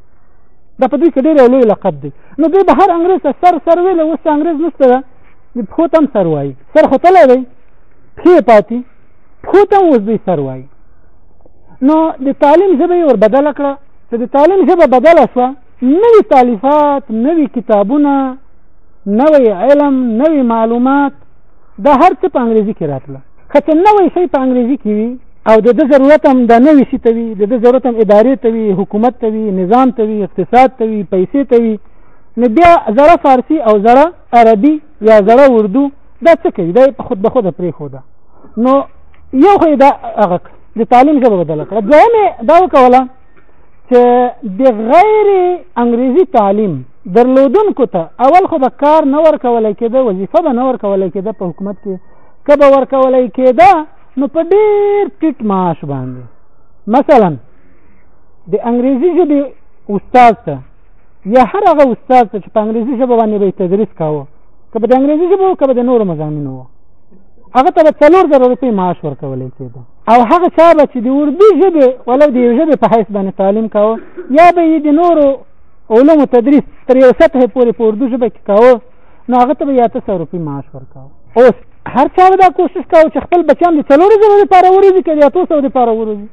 دا په دوی کې ډېر یو لوی لقب دی نو دوی به هر انګرېز ته سر سر ویل اوس چې انګرېز نشته ده د پښو ته هم سر وایي سر خو تللی دی پښې پاتې پښو ته هم اوس دوی سر وایي نو د تعلیم ژبه یې ور بدله کړه چې د تعلیم ژبه بدله شوه نوي تالیفات نوي کتابونه نوی علم نوی معلومات دا هر څه په انګرېزي کې راتله که څه نوی شی په انګریزي کې وي او د د ضرورت هم د نوي شي ته وي د د ضرورت هم ادارې ته وي حکومت ته وي نظام ته وي اقتصاد ته وي پیسې ته وي نو بیا زړه فارسی او زړه عربي یا زړه اردو دا څه کوي دا په خود به خود پرې خو ده نو یو خو دا هغه د تعلیم ژبه بدل کړه دویمه دا وکوله چې د غیر انګریزي تعلیم درلودونکو ته اول خو به کار نه ورکول کېده وظیفه به نه ورکول کېده په حکومت کې که به ورکولای کېده نو په ډېر ټیټ معاش باندې مثلا د انګریزي ژبې استاد ته یا هر هغه استاد ته چې په انګریزي ژبه باندې به تدریس کاوه که به د انګریزي ژبه وو که به د نورو مضامینو وو هغه ته به څلور زره روپۍ معاش ورکولی کېده او هغه چا به چې د اردو ژبې ولو د یو ژبې په حیث باندې تعلیم کاوه یا به یې د نورو علومو تدریس تر یو سطحې پورې په اردو ژبه کې کاوه نو هغه ته به یا ته سو روپی معاش ورکاو اوس هر چا دا کوشش کاو چې خپل بچیان د څلور زره لپاره وروزي که یا تو سو لپاره وروزي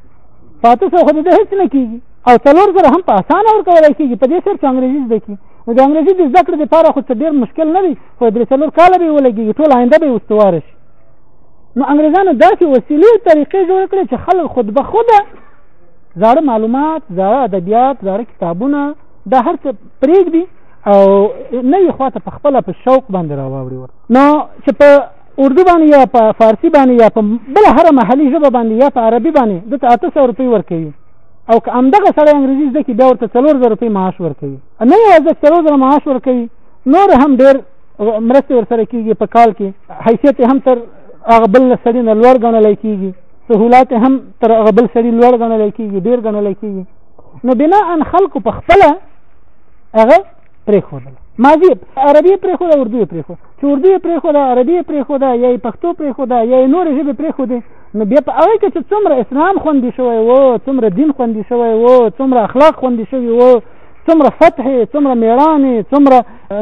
پاته سو خو د هیڅ نه کیږي او څلور زره هم په اسانه ورکول کیږي په دې سر چې انګریزي زده کی نو د انګریزي د زده کړې لپاره خو څه ډیر مشکل نه دی خو درې څلور کاله به ولګي ټول آینده به استوار شي نو انګریزانو داسې وسیلې طریقې جوړ کړې چې خلک خود به خوده زاړه معلومات زاړه ادبیات زاړه کتابونه دا هر څه پرېږدي او نوې خوا ته په خپله په شوق باندې راواوړي ور نو چې په اردو باندې یا په فارسی باندې یا په بله هره محلي ژبه باندې یا په عربي باندې دته اته سوه روپۍ ورکوي او که همدغه سړی انګریزي زده کړي بیا ورته څلور زره روپۍ معاش ورکوي نه یوازې څلور زره معاش ورکوي نور هم ډېر مرستې ورسره کېږي په کال کې حیثیت هم تر هغه بل سړي نه لوړ ګڼلی کېږي سهولات هم تر هغه بل سړي لوړ ګڼلی کېږي ډېر ګڼلی کېږي نو بناا خلکو په خپله هغه پرېښودله ماضي عربي پرېښوده اردو یې پرېښوده چې اردو یې پرېښوده عربي یې پرېښوده یا یې پښتو پرېښوده یا یې نورې ژبې پرېښودې نو بیا په هغه کې چې څومره اسلام خوندي شوی وو څومره دین خوندي شوی وو څومره اخلاق خوندي شوي وو څومره فتح څومره میړانې څومره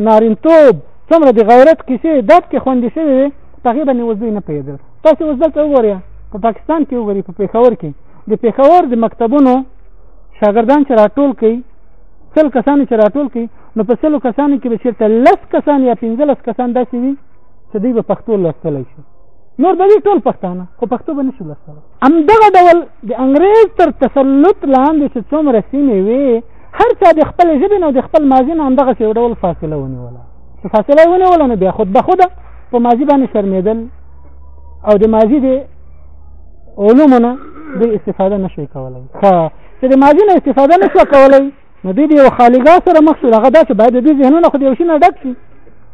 نارینتوب څومره د غیرت کیسې دات کې خوندي شوي وي په هغې باندې اوس دوی نه پوهېدل تاسې اوس دلته وګورئ په پاکستان کې وګورئ په پېښور کې د پېښور د مکتبونو شاګردان چې راټول کوي سل کسانو چې راټول کړي نو په سلو کسانو کې به چېرته لس کسان یا پنځلس کسان داسې وي چې دوی به پښتو لوستلی شي نور به وي ټول پښتانه خو پښتو به نه شي لوستلی همدغه ډول د انګرېز تر تسلط لاندې چې څومره سیمې وې هر چا د خپل ژبې نه د خپل ماضي نه همدغسې یو ډول فاصله ونیوله چې فاصله یې ونیوله نو بیا خود به خوده په ماضي باندې شرمېدل او د ماضي د علومو نه دوی استفاده نه شوي کولی چې د ماضي نه استفاده نه شوه کولی نو دوی د یو خالیګا سره مخ شول هغه دا چې باید د دوی ذهنونه خو د یو شي نه ډک شي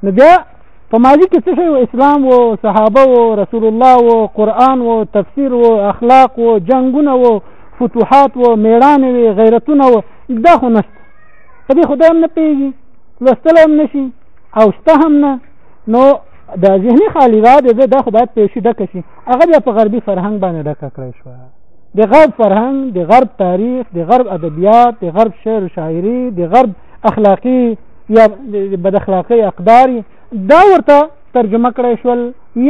نو بیا په ماضي کې څه شی اسلام و صحابه و رسول الله و قرآن و تفسیر و اخلاق و جنگونه و فتوحات و میړانې وې غیرتونه و دا خو نشته په دې خدای هم نه پوهېږي لوستلی هم نه شي او شته هم نه نو د ذهني خالیګا د ده دا خو باید په یو شي ډکه شي هغه بیا په غربي فرهنګ باندې ډکه کړی شوه د غرب فرهنګ د غرب تاریخ د غرب ادبیات د غرب شعر و شاعري د غرب اخلاقي یا د بد اخلاقي اقدار دا ورته ترجمه کړی شول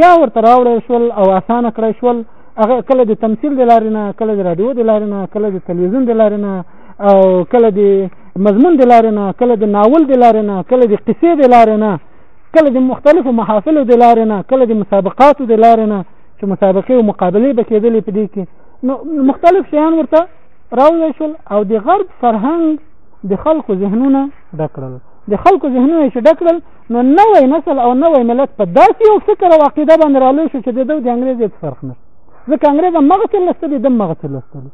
یا ورته راوړی شول او اسانه کړی شول هغه کله د تمثیل د لارې نه کله د رادیو د لارې نه کله د تلویزیون د لارې نه او کله د مضمون د لارې نه کله د ناول د لارې نه کله د قصې د لارې نه کله د مختلفو محافلو د لارې نه کله د مسابقاتو د لارې نه چې مسابقه او مقابله به کېدلې په دې کې نو مختلف شیان ورته راوړل شول او د غرب فرهنګ د خلکو ذهنونه ډکړل د خلکو ذهنونه چې ډکړل نو نوې نسل او نوې ملت په داسې یو فکر او عقیده باندې رالوی شو چې د دوی د انګريز هیڅ فرق نه ځکه انګريز هم مغه تل لستلی دم مغه تل لستلی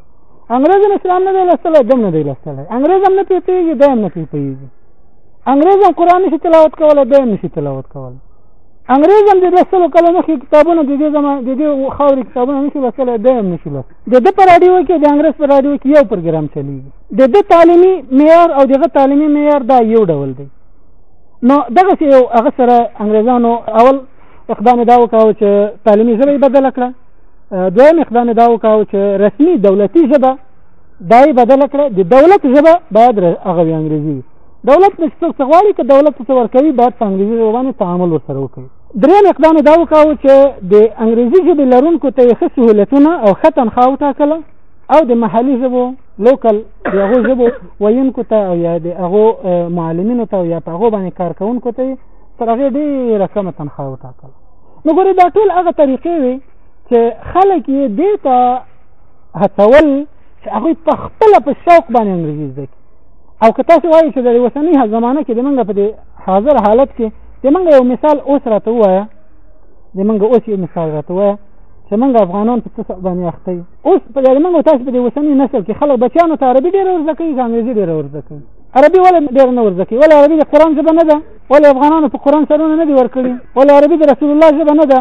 انګريز هم اسلام نه دی لستلی دم نه دی لستلی انګريز هم نه پیپیږي دم نه پیپیږي انګريز هم قران نشي تلاوت کوله دم نشي تلاوت کوله انګريز هم د دوه سلو کلو مخکې کتابونه د دې زما د دې خاورې کتابونه نشي لوستلی دی هم نشي لوست د ده په راډیو کې د انګريز په راډیو کې یو پروګرام چلیږي د ده تعلیمي معیار او دغه تعلیمي معیار دا یو ډول دی نو دغه یو هغه سره انګريزانو اول اقدام دا وکاو چې تعلیمي ژبه بدله کړه دویم اقدام دا وکاو چې رسمي دولتي ژبه دای بدله کړه د دولت ژبه باید هغه انګريزي دولت نه څوک څه غواړي که دولت څه ورکوي باید په انګریزي ژبه باندې تعامل ورسره وکړي دریم اقدام دا وکاوه چې د انګریزي ژبې لرونکو ته یې ښه سهولتونه او ښه تنخوا وټاکله او د محلي ژبو لوکل د هغو ژبو ویونکو ته او یا د هغو معلمینو ته او یا په هغو باندې کار کوونکو ته یې تر هغې ډېره کمه تنخوا وټاکله نو ګورې دا ټول هغه طریقې وي چې خلک یې دې ته هڅول چې هغوی په خپله په شوق باندې انګریزي زده کړي او که تاسو وایئ چې د اوسنۍ زمانه کې د منګه په دې حاضر حالت کې د منګه یو مثال اوس راته وایه د منګه اوس یو مثال راته وایه چې موږ افغانان په څه باندې اخته یو اوس په دې موږ تاسو په دې اوسنۍ نسل کې خلک بچیانو ته عربي ډېره ورزده کوي که انګرېزي ډېره ورزده کوي عربي ولې ډېره نه ورزده کوي ولې عربي د قرآن ژبه نه ده ولې افغانانو په قرآن سرونه نه دي ورکړي ولې عربي د رسول الله ژبه نه ده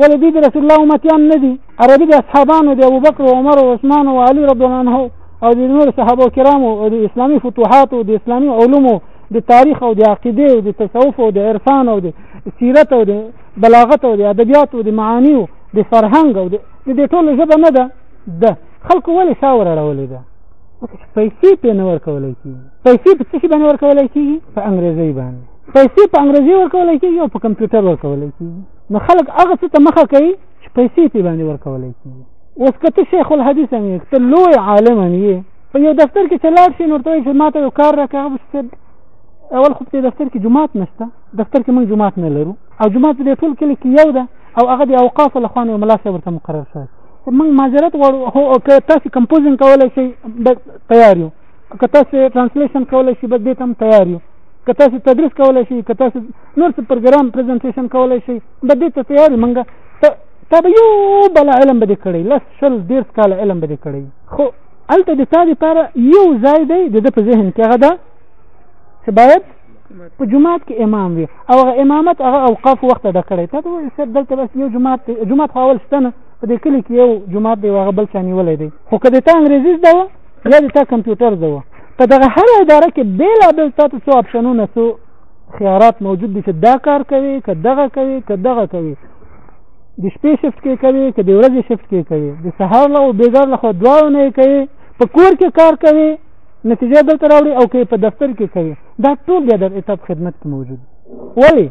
ولې دوی د رسول الله امتیان نه دي عربي د اصحابانو د ابوبکر او عمر او عثمان او علي رضی الله عنه او د نور صحابه کرامو او د اسلامي فتوحاتو د اسلامي علومو د تاریخ او د عقیده او د تصوف او د عرفان او د سیرت او د بلاغت او د ادبیات او د معانی او د فرهنګ او د دې ټولو ژبه نه ده د خلکو ولې شا وراړولې ده پیسې په نه ورکولای کی پیسې په څه باندې ورکولای کی په انګریزي باندې پیسې په انګریزي ورکولای کی او په کمپیوټر ورکولای کی نو خلک هغه څه ته مخه کوي چې پیسې په باندې ورکول کیږي اوس که ته شیخ الحدیث هم یې ته لوی عالم هم یې په یو دفتر کې چې لاړ شي نو ورته وایي چې ما ته یو کار راکړه هغه صاحب اول خو په دفتر کې جماعت نشته دفتر کې موږ جماعت نه لرو او جماعت په دې ټول کلي کې یو ده او هغه د اوقاف له خوانه ملا صاحب ورته مقرر شوی موږ معذرت غواړو هو که تاسو کمپوزینګ کولای شئ تیار یو که تاسو ترانسلیشن کولای شئ بس دې ته هم تیار یو که تاسو تدریس کولای شئ که تاسو نور څه پروګرام پریزنټیشن کولای شئ به دې ته تیار منګه ته تا به یو بل علم به دې کړی لس شل ډېر کال علم به دې کړی خو هلته د تا لپاره یو ځای دی د ده په ذهن کې هغه ده چې باید په جماعت کې امام وي او هغه امامت هغه اوقاف وخت ډک کړی ته وایي سر دلته بس یو جماعت جماعت خو اول شته نه په دې کلي کې یو جماعت دی هغه بل چا نیولی دی خو که د تا انګریزي زده وه یا د تا کمپیوټر زده وه په دغه هره اداره کې بېلابېل تا ته څو اپشنونه څو خيارات موجود دي چې دا کار کوي که دغه کوي که دغه کوي د شپې شفت کې کوي که د ورځې شفت کې کوي د سهار له او بیګار له خو دواړو نه کوي په کور کې کار کوي نتیجه دلته راوړي او کوي په دفتر کې کوي دا ټول بیا د اتاب خدمت کې موجود ولی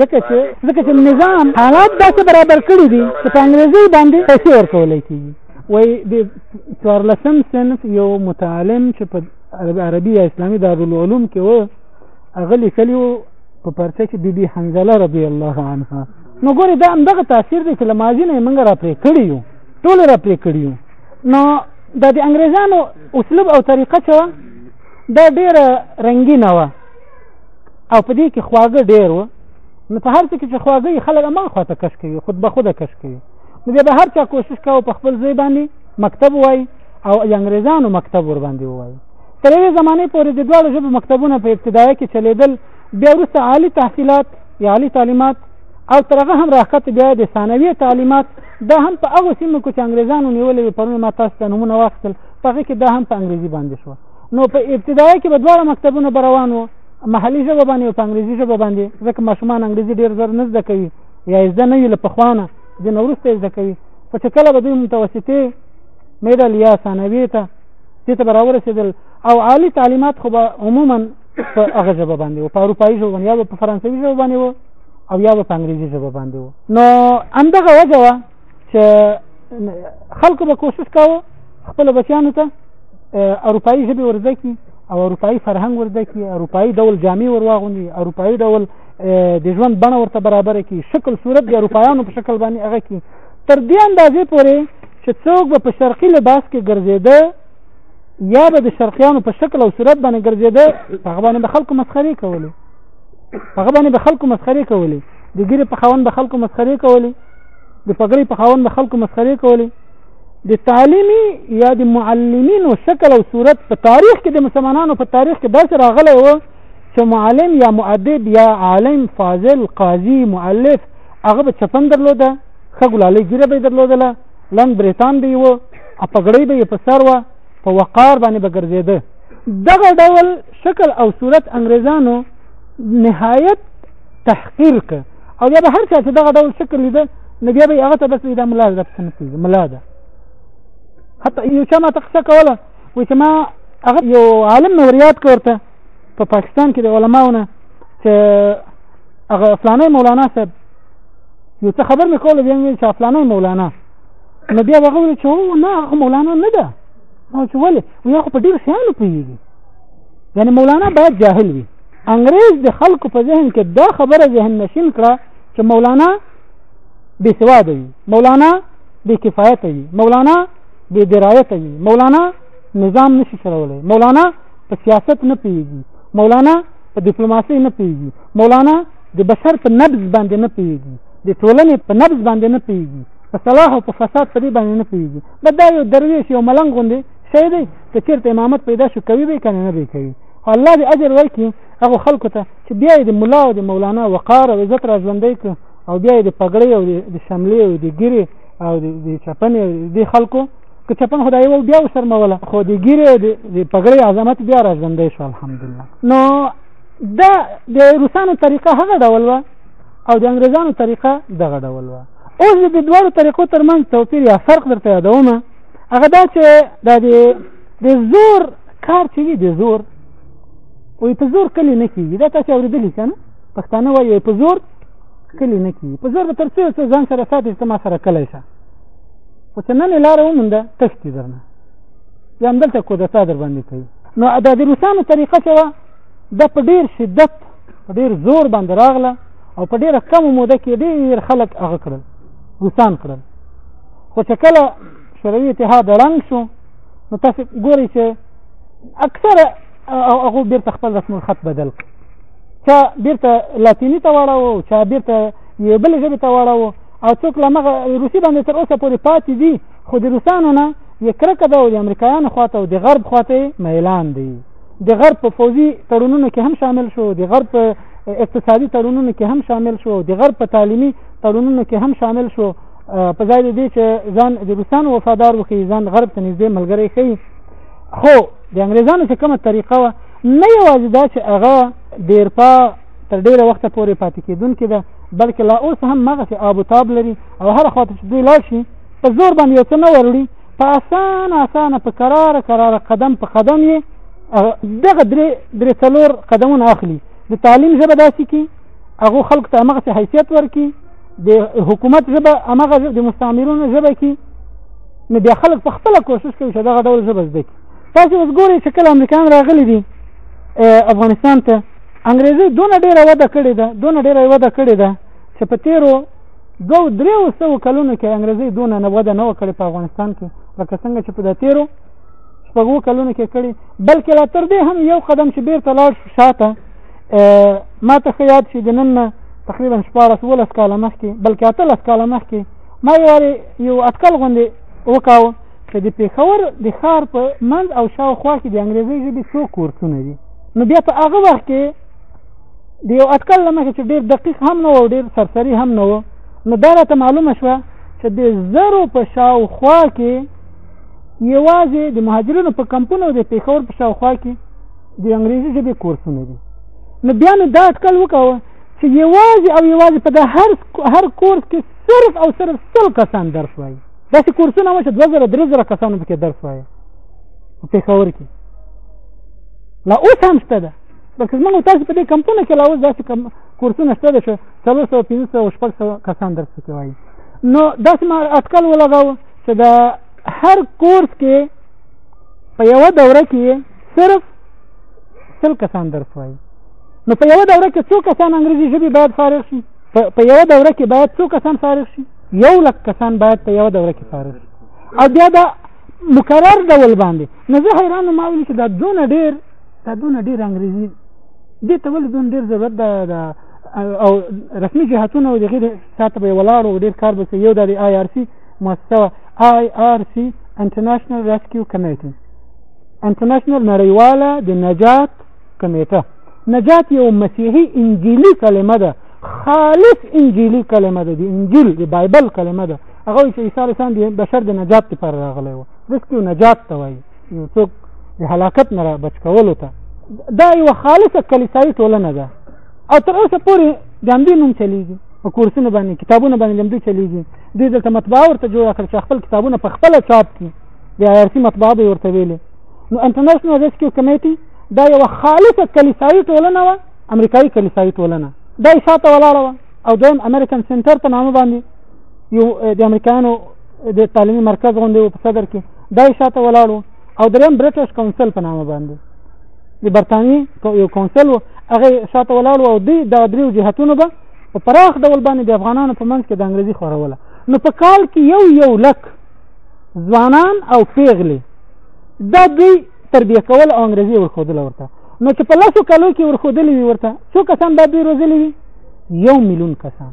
ځکه چې ځکه چې نظام حالات داسې برابر کړي دي چې په انګریزي باندې پیسې ورکول کېږي وای د څوارلسم صنف یو متعلم چې په عربي یا اسلامي دارالعلوم کې و هغه لیکلی و په پرچه کې بیبي حنزله رضی الله عنها نو ګورې دا همدغه تاثیر دی چې له ماضي نه یې موږ راپرې کړي یو ټول راپرې کړي یو نو دا د انګریزانو اسلوب او طریقه چې وه دا ډېره رنګینه وه او په دې کې خواږه ډېر و نو په هر څه کې چې خواږه یې خلک ما خواته کش کوي خود به خوده کش کوي نو بیا به هر چا کوشش کوو په خپل ځای باندې مکتب وای او انګریزانو مکتب ور باندې وای تر یوې زمانې پورې د دواړو ژبو مکتبونه په ابتدایه کې چلیدل بیا وروسته عالي تحصیلات یا عالي تعلیمات او تر هغه هم راښکته بیا د ثانوي تعلیمات دا هم په هغو سیمو کې چې انګریزانو نیولې وي پرون ما تاسو ته نومونه واخیستل په هغې کې دا هم په انګریزي باندې شوه نو په ابتدایه کې به دواړه مکتبونه به روان وو محلي ژبه باندې او په انګریزي ژبه باندې ځکه ماشومان انګریزي ډېر زر نه زده کوي یا یې زده نه وي له پخوانه ځینې وروسته یې زده کوي خو چې کله به دوی متوسطې میډل یا ثانوي ته دې ته به راورسېدل او عالي تعلیمات خو به عموما په هغه ژبه باندې و په اروپایي ژبه باندې یا به په فرانسوي ژبه باندې و او یا به په انګریزي ژبه باندې و نو همدغه وجه وه چې خلکو به کوشش کاوه خپل بچیانو ته اروپایي ژبې ورزده کړي او اروپایي فرهنګ ورزده کړي اروپایي ډول جامې ورواغوندي اروپایي ډول د ژوند بڼه ورته برابره کړي شکل صورت د اروپایانو په شکل باندې هغه کړي تر دې اندازې پورې چې څوک به په شرقي لباس کې ګرځېده یا به د شرقیانو په شکل او صورت باندې ګرځېده په هغه باندې به خلکو مسخرې کولې په هغه باندې به خلکو مسخرې کولې د ګیرې په خاوند به خلکو مسخرې کولې د پګړې په خاوند به خلکو مسخرې کولې د تعلیمي یا د معلمینو شکل او صورت په تاریخ کې د مسلمانانو په تاریخ کې داسې راغلی و چې معلم یا مؤدب یا عالم فاضل قاضي مؤلف هغه به چپن درلوده ښه ګلالۍ ګیره به یې درلودله لنډ بریتان به یې و او پګړۍ به یې په سر وه په وقار باندې به ګرځېده دغه ډول شکل او صورت انګریزانو نهایت تحقیر که او بیا به هر چا چې دغه ډول شکل لیده نو بیا به یې هغه ته بس دا ملا ده پسې نه پوهېږي ملا ده حتی یو چا ما ته قصه کوله وایي چې ما هغه یو عالم مې وریاد کړ ورته په پاکستان کې د علماو نه چې هغه فلانه مولانا صاحب یو څه خبر مې کوله بیا مې چې فلانه مولانا نو بیا هغه ویل چې هو نه هغه مولانا نه ده نو چې ولې وی هغه په ډېر شیانو پوهېږي یعنی مولانا باید جاهل وي انګريز د خلکو په ذهن کې دا خبره ذهن نشین کړه چې مولانا بې سواده وي مولانا بې کفایته وي مولانا بې درایته وي مولانا نظام نشي چلولای مولانا په سیاست نه پیږي مولانا په ډیپلوماسي نه پیږي مولانا د بشر په نبض باندې نه پیږي د ټولنې په نبض باندې نه پیږي په صلاح او په فساد په دې باندې نه پیږي بس دا یو درویش یو ملنګ غوندې شی دی که چېرته امامت پیدا شو کوي به که نه به کوي الله دې اجر ورکړي هغه خلکو ته چې بیا یې د ملا او د مولانا وقار او عزت را ژوندی کړ او بیا یې د پګړۍ او د شملې او د ګیرې او د چپنې او د خلکو که چپن خدای وو بیا وشرموله خو د ګیرې او د پګړې عظمت بیا راژوندی شو الحمدلله نو دا د روسانو طریقه هغه ډول وه او د انګریزانو طریقه دغه ډول وه اوس د دواړو طریقو ترمنځ توپیر یا فرق درته یادوم هغه دا چې دا د د زور کار چې وي د زور وي په زور کلی نه کېږي دا تاسو اورېدلي که نه پښتانه وایي په زور کلی نه کېږي په زور به تر څو ځان سره ساتي چې ته ما سره کلی شه خو چې نن لاره ومونده تښتي درنه یا همدلته کودتا در باندې کوي نو دا د روسانو طریقه چې وه دا په ډیر شدت په ډیر زور باندې راغله او په ډیره کمه موده کې ډیر خلک هغه کړل روسان کړل خو چې کله شوروي اتحاد ړنګ شو نو تاسو ګورئ چې اکثره هغه بیرته خپل رسم الخط بدل کړ چا بیرته لاتینی ته واړاوه چا بیرته یو بل ژبې ته واړاوه او څوک له مغه روسي باندې تر اوسه پورې پاتې دي خو د روسانو نه یې کرکه ده او د امریکایانو خواته او د غرب خواته میلان دی د غرب په فوزي تړونونو کې هم شامل شو د غرب په اقتصادي تړونونو کې هم شامل شو د غرب په تعلیمي تړونونو کې هم شامل شو په ځای دې چې ځان د روسانو وفادار وکړي ځان غرب ته نږدې ملګری شي خو د انګريزانو چې کومه طریقه و نه یوازې دا چې هغه د اروپا تر ډیره وخته پورې پاتې کېدونکې ده بلکې لا اوس هم مغسې آب و تاب لري او هر خواته چې دوی لاړ شي په زور باندې یو څه نه وروړي په اسان اسانه په کراره کراره قدم په قدم یې دغه درې درې څلور قدمونه اخلي د تعلیم ژبه داسې کی هغه خلکو ته هغه حیثیت ورکي د حکومت ژبه هغه د مستعمرونو ژبه کی نو بیا خلک په خپل کوشش کوي چې دغه ډول ژبه زده کړي تاسو اوس ګورئ چې کله امریکایان راغلي دي افغانستان ته انګریزي دونه ډیره وده کړې ده دونه ډیره وده کړې ده چې په تیرو دو دریو سو کلونو کې انګریزي دونه نه وده نه وکړي په افغانستان کې لکه څنګه چې په د تیرو شپږو کلونو کې کړي بلکې لا تر دې هم یو قدم چې بیرته لاړ شو شاته ما ته ښه یاد شي د نن نه تقریبا شپاړس ولس کاله مخکې بلکې اتلس کاله مخکې ما یو یو اټکل غوندې وکاوه که د پېښور د ښار په منځ او شاوخوا کې د انګریزي ژبې څو کورسونه دي نو بیا په هغه وخت کې د یو اټکل له مخې چې ډېر دقیق هم نه و ډېر سرسری هم نه و نو دا راته معلومه شوه چې د زرو په شاوخوا کې یوازې د مهاجرینو په کمپونو د پېښور په شاوخوا کې د انګریزي ژبې کورسونه دي نو بیا مې دا اټکل وکاوه چې یوازې او یوازې په د هر هر کورس کې صرف او صرف سل کسان درس وایي داسې کورسونه وه چې دوه زره درې زره کسانو پکې درس وایه په پېښور کې لا اوس هم شته ده بلکې زمونږ تاسو په دې کمپونه کې لا اوس داسې کم کورسونه شته ده چې څلور سوه پنځه سوه شپږ سوه کسان درس پکې وایي نو داسې ما اټکل ولګاوه چې د هر کورس کې په یوه دوره کې صرف سل کسان درس وایي نو په یوه دوره کې څو کسان انګریزي ژبې باید فارغ شي په یوه دوره کې باید څو کسان فارغ شي یو لک کسان باید په یو دوره کې فارغ او بیا دا مکرر ډول باندې نو زه حیران ما ویل چې دا دون ډیر دا دون ډیر انګریزي دې ته ولې دون ډیر ضرورت ده او رسمي جهاتونه او دغه ساته به ولاړ او ډیر کار به یو د آی آر سی مؤسسه آی آر سی انټرنیشنل ریسکیو کمیټه انټرنیشنل نړیواله د نجات کمیټه نجات یو مسیحي انجیلي کلمه ده خالص انجیلي کلمه ده د انجیل د بایبل کلمه ده هغه چې عیسی علیه السلام د بشر د نجات لپاره راغلی و رسکیو نجات ته وایي یو څوک د هلاکت نه را بچ کولو ته دا یوه خالصه کلیسایي ټولنه ده او تر اوسه پورې د همدې نوم چلیږي په کورسونو باندې کتابونه باندې د همدوی چلیږي دوی دلته مطبعه ورته جوړه کړه چې خپل کتابونه په خپله چاپ کړي د آیارسي مطبعه به یې ورته ویلې نو انټرنیشنل ریسکیو کمیټي دا یو خالصه کلیسایي ټولنه و امریکایي کلیسایي ټولنه دا شاته ولاړه و او دویم امریکن سنټر په نامه باندې یو د امریکایانو د تعلیمي مرکز غونډې و په صدر کې دا شاته ولاړو او دریم برټش کونسل په نامه باندې د برتانی یو کونسل و هغه شاته ولاړو او دوی د دریو جهتونو به په پراخ ډول باندې د افغانانو په منځ کې د انګریزي خوروله نو په کال کې یو یو لک ځوانان او پیغلې دا دوی تربیه کول او انګریزي ورخودل ورته نو چې په لاسو کالو کې ورخودلې وي ورته څو کسان دا دوی روزلې وي یو میلیون کسان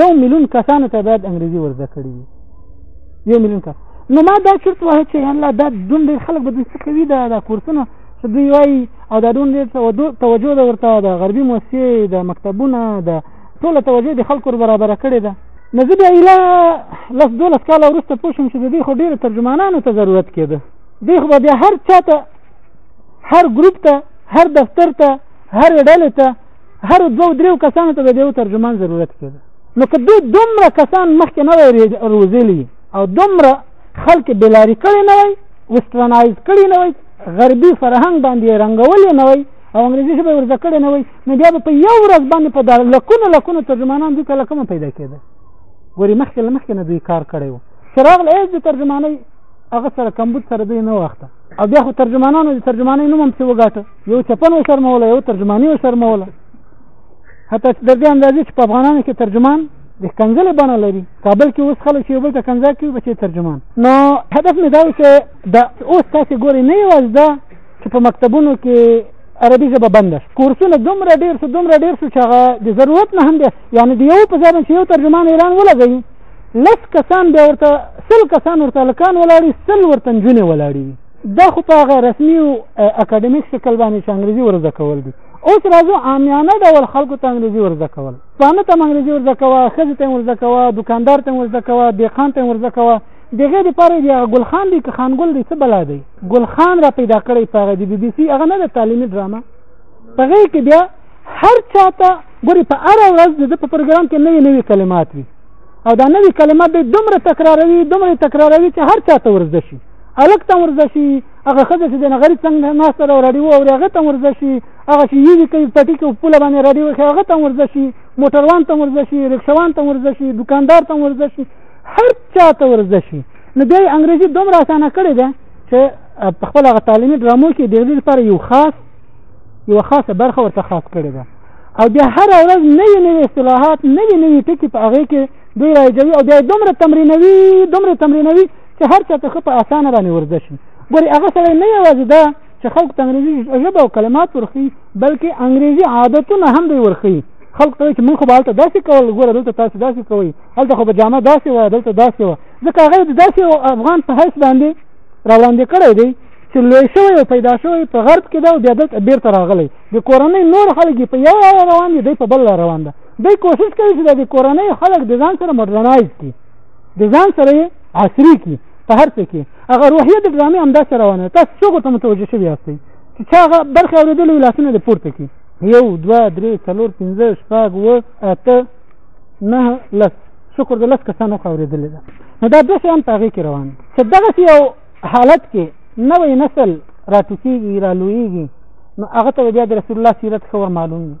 یو میلیون کسانو ته باید انګریزي ورزده کړي وي یو میلیون کس نو ما دا چرت وه چې الله دا دون ډېر خلک به دوی څه کوي دا دا کورسونه چې دوی وایي او دا دون ډېر توجه ده ورته د غربي موسسې د مکتبونه د ټوله توجه د خلکو برابره کړې ده نو زه بیا ایله لس دولس کاله وروسته پوه شوم چې د دوی خو ډېرو ترجمانانو ته ضرورت کېده دوی خو به بیا هر چا ته هر ګروپ ته هر دفتر ته هر ډلې ته هر دوو دریو کسانو ته به د یو ترجمان ضرورت کېده نو که دوی دومره کسان مخکې نه وای روزلي او دومره خلک بېلاري کړي نه وای وسټرنایز کړي نه وای غربي فرهنګ باندې رنګولې نه وای او انګریزي ژبه ورزده کړې نه وای نو بیا به په یو ورځ باندې په دا لکونو لکونو ترجمانان دوی ته له کومه پیدا کېده ګوري مخکې له مخکې نه دوی کار کړی و چې راغله هېڅ د ترجمانۍ هغه سره کمبود سره دوی نه واخته او بیا خو ترجمانانو د ترجمانۍ نوم هم چې وګاټه یو چپن وشرموله یو ترجماني وشرموله حتی چې د دې اندازې چې په افغانانو کې ترجمان د کنځلې بڼه لري کابل کې اوس خلک یو بل ته کنځا کوي بچې ترجمان نو هدف مې دا و چې د اوس تاسې ګورئ نه یوازې دا چې په مکتبونو کې عربي ژبه بنده شو کورسونه دومره ډېر شو دومره ډېر شو چې هغه د ضرورت نه هم دی یعنې د یو په ځای باندې چې یو ترجمان ایران ولګوي لس کسان بیا ورته سل کسان ورته هلکان ولاړي سل ورته نجونې ولاړي وي دا خو په هغه رسمي او اکاډمیک شکل باندې چې انګرېزي ورزده کول دي اوس راځو عامیانه ډول خلکو ته انګرېزي ورزده کول پانه ته هم انګرېزي ورزده کوه ښځې ته هم ورزده کوه دوکاندار ته هم ورزده کوه دېقان ته هم ورزده کوه دغه د پاره دی ګل خان دی که خان ګل دی څه بلا دی ګل خان را پیدا کړی په دی بی بی سی هغه نه د تعلیمي ډرامه په غي کې بیا هر چاته ګوري په اړه ورځ د په پروګرام کې نوې نوې کلمات وي او دا نوې کلمات به دومره تکراروي دومره تکراروي چې هر چاته ورزده شي الک ته ورزده شي هغه خزه چې د غریب څنګه ناس سره راډیو او هغه ته ورزده شي هغه چې یوه کوي پټي کې خپل باندې راډیو هغه ته ورزده شي موټروان ته ورزده شي رکشوان ته ورزده شي دکاندار ته ورزده شي هر چا ته ورزده شي نو بیا یې انګریزي دومره اسانه کړې ده چې په خپل هغه تعلیمي ډرامو کې د دې لپاره یو خاص یو خاصه برخه ورته خاص کړې ده او بیا هر ورځ نوې نوې اصطلاحات نوې نوې ټکي په هغه کې دوی راځي او بیا دومره تمرینوي دومره تمرینوي چې هر چا ته په اسانه باندې ورزده شي ګوري هغه سره نه یوازې ده چې خلک ته انګریزي ژبه او کلمات ورخي بلکې انګریزي عادتونه هم دوی ورخي خلق ته چې موږ خو هلته داسې کول ګوره دلته تاسو داسې کوئ هلته خو به جامه داسې وه دلته داسې وه ځکه هغه د داسې افغان په حیث باندې را وړاندې کړی دی چې لوی شوی او پیدا شوی په غرب کې دا بیا دلته بیرته راغلی د کورنۍ نور خلک په یو لاره روان دي دی په بل لاره روان ده دی کوشش کوي چې د کورنۍ خلک د ځان سره مډرنایز کړي د ځان سره یې عصري کړي په هر څه کې هغه روحیه د ډرامې همداسې روانه ده تاسو څوک ته متوجه شوي یاستئ چې چا هغه برخې اورېدلې لاسونه دې پورته کړي یو دوه درې څلور پنځه شپږ اووه اته نهه لس شکر د لس کسانو خو اورېدلې ده نو دا دوه شیان په هغې کې روان دي چې دغسې یو حالت کې نوی نسل راټوکېږي رالویږي نو هغه ته بیا د رسول الله سیرت ښه ور معلوم وي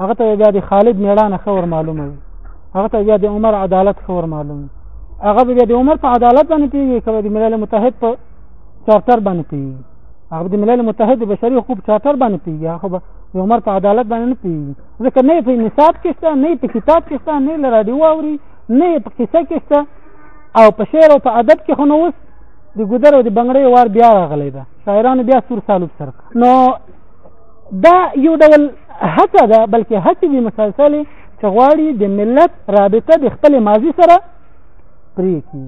هغه ته بیا د خالد میړانه ښه ور معلومه وي هغه ته بیا د عمر عدالت ښه ور معلوم وي هغه بیا د عمر په عدالت باندې پوهېږي که د ملل متحد په چارتر باندې پوهېږي هغه د ملل متحد د بشري حقوق چارټر باندې پیږي هغه به د عمر په عدالت باندې نه پیږي ځکه نه په نصاب کې شته نه په کتاب کې شته نه له راډیو اوري نه په کیسه کې شته او په شعر او په ادب کې خو نو اوس د ګودر او د بنګړې وار بیا راغلی ده شاعرانو بیا سور سالوب سر نو دا یو ډول هڅه ده بلکې هڅې دي مسلسلې چې غواړي د ملت رابطه د خپل ماضي سره پرې کړي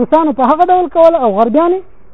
روسانو په هغه ډول کول او غربیانې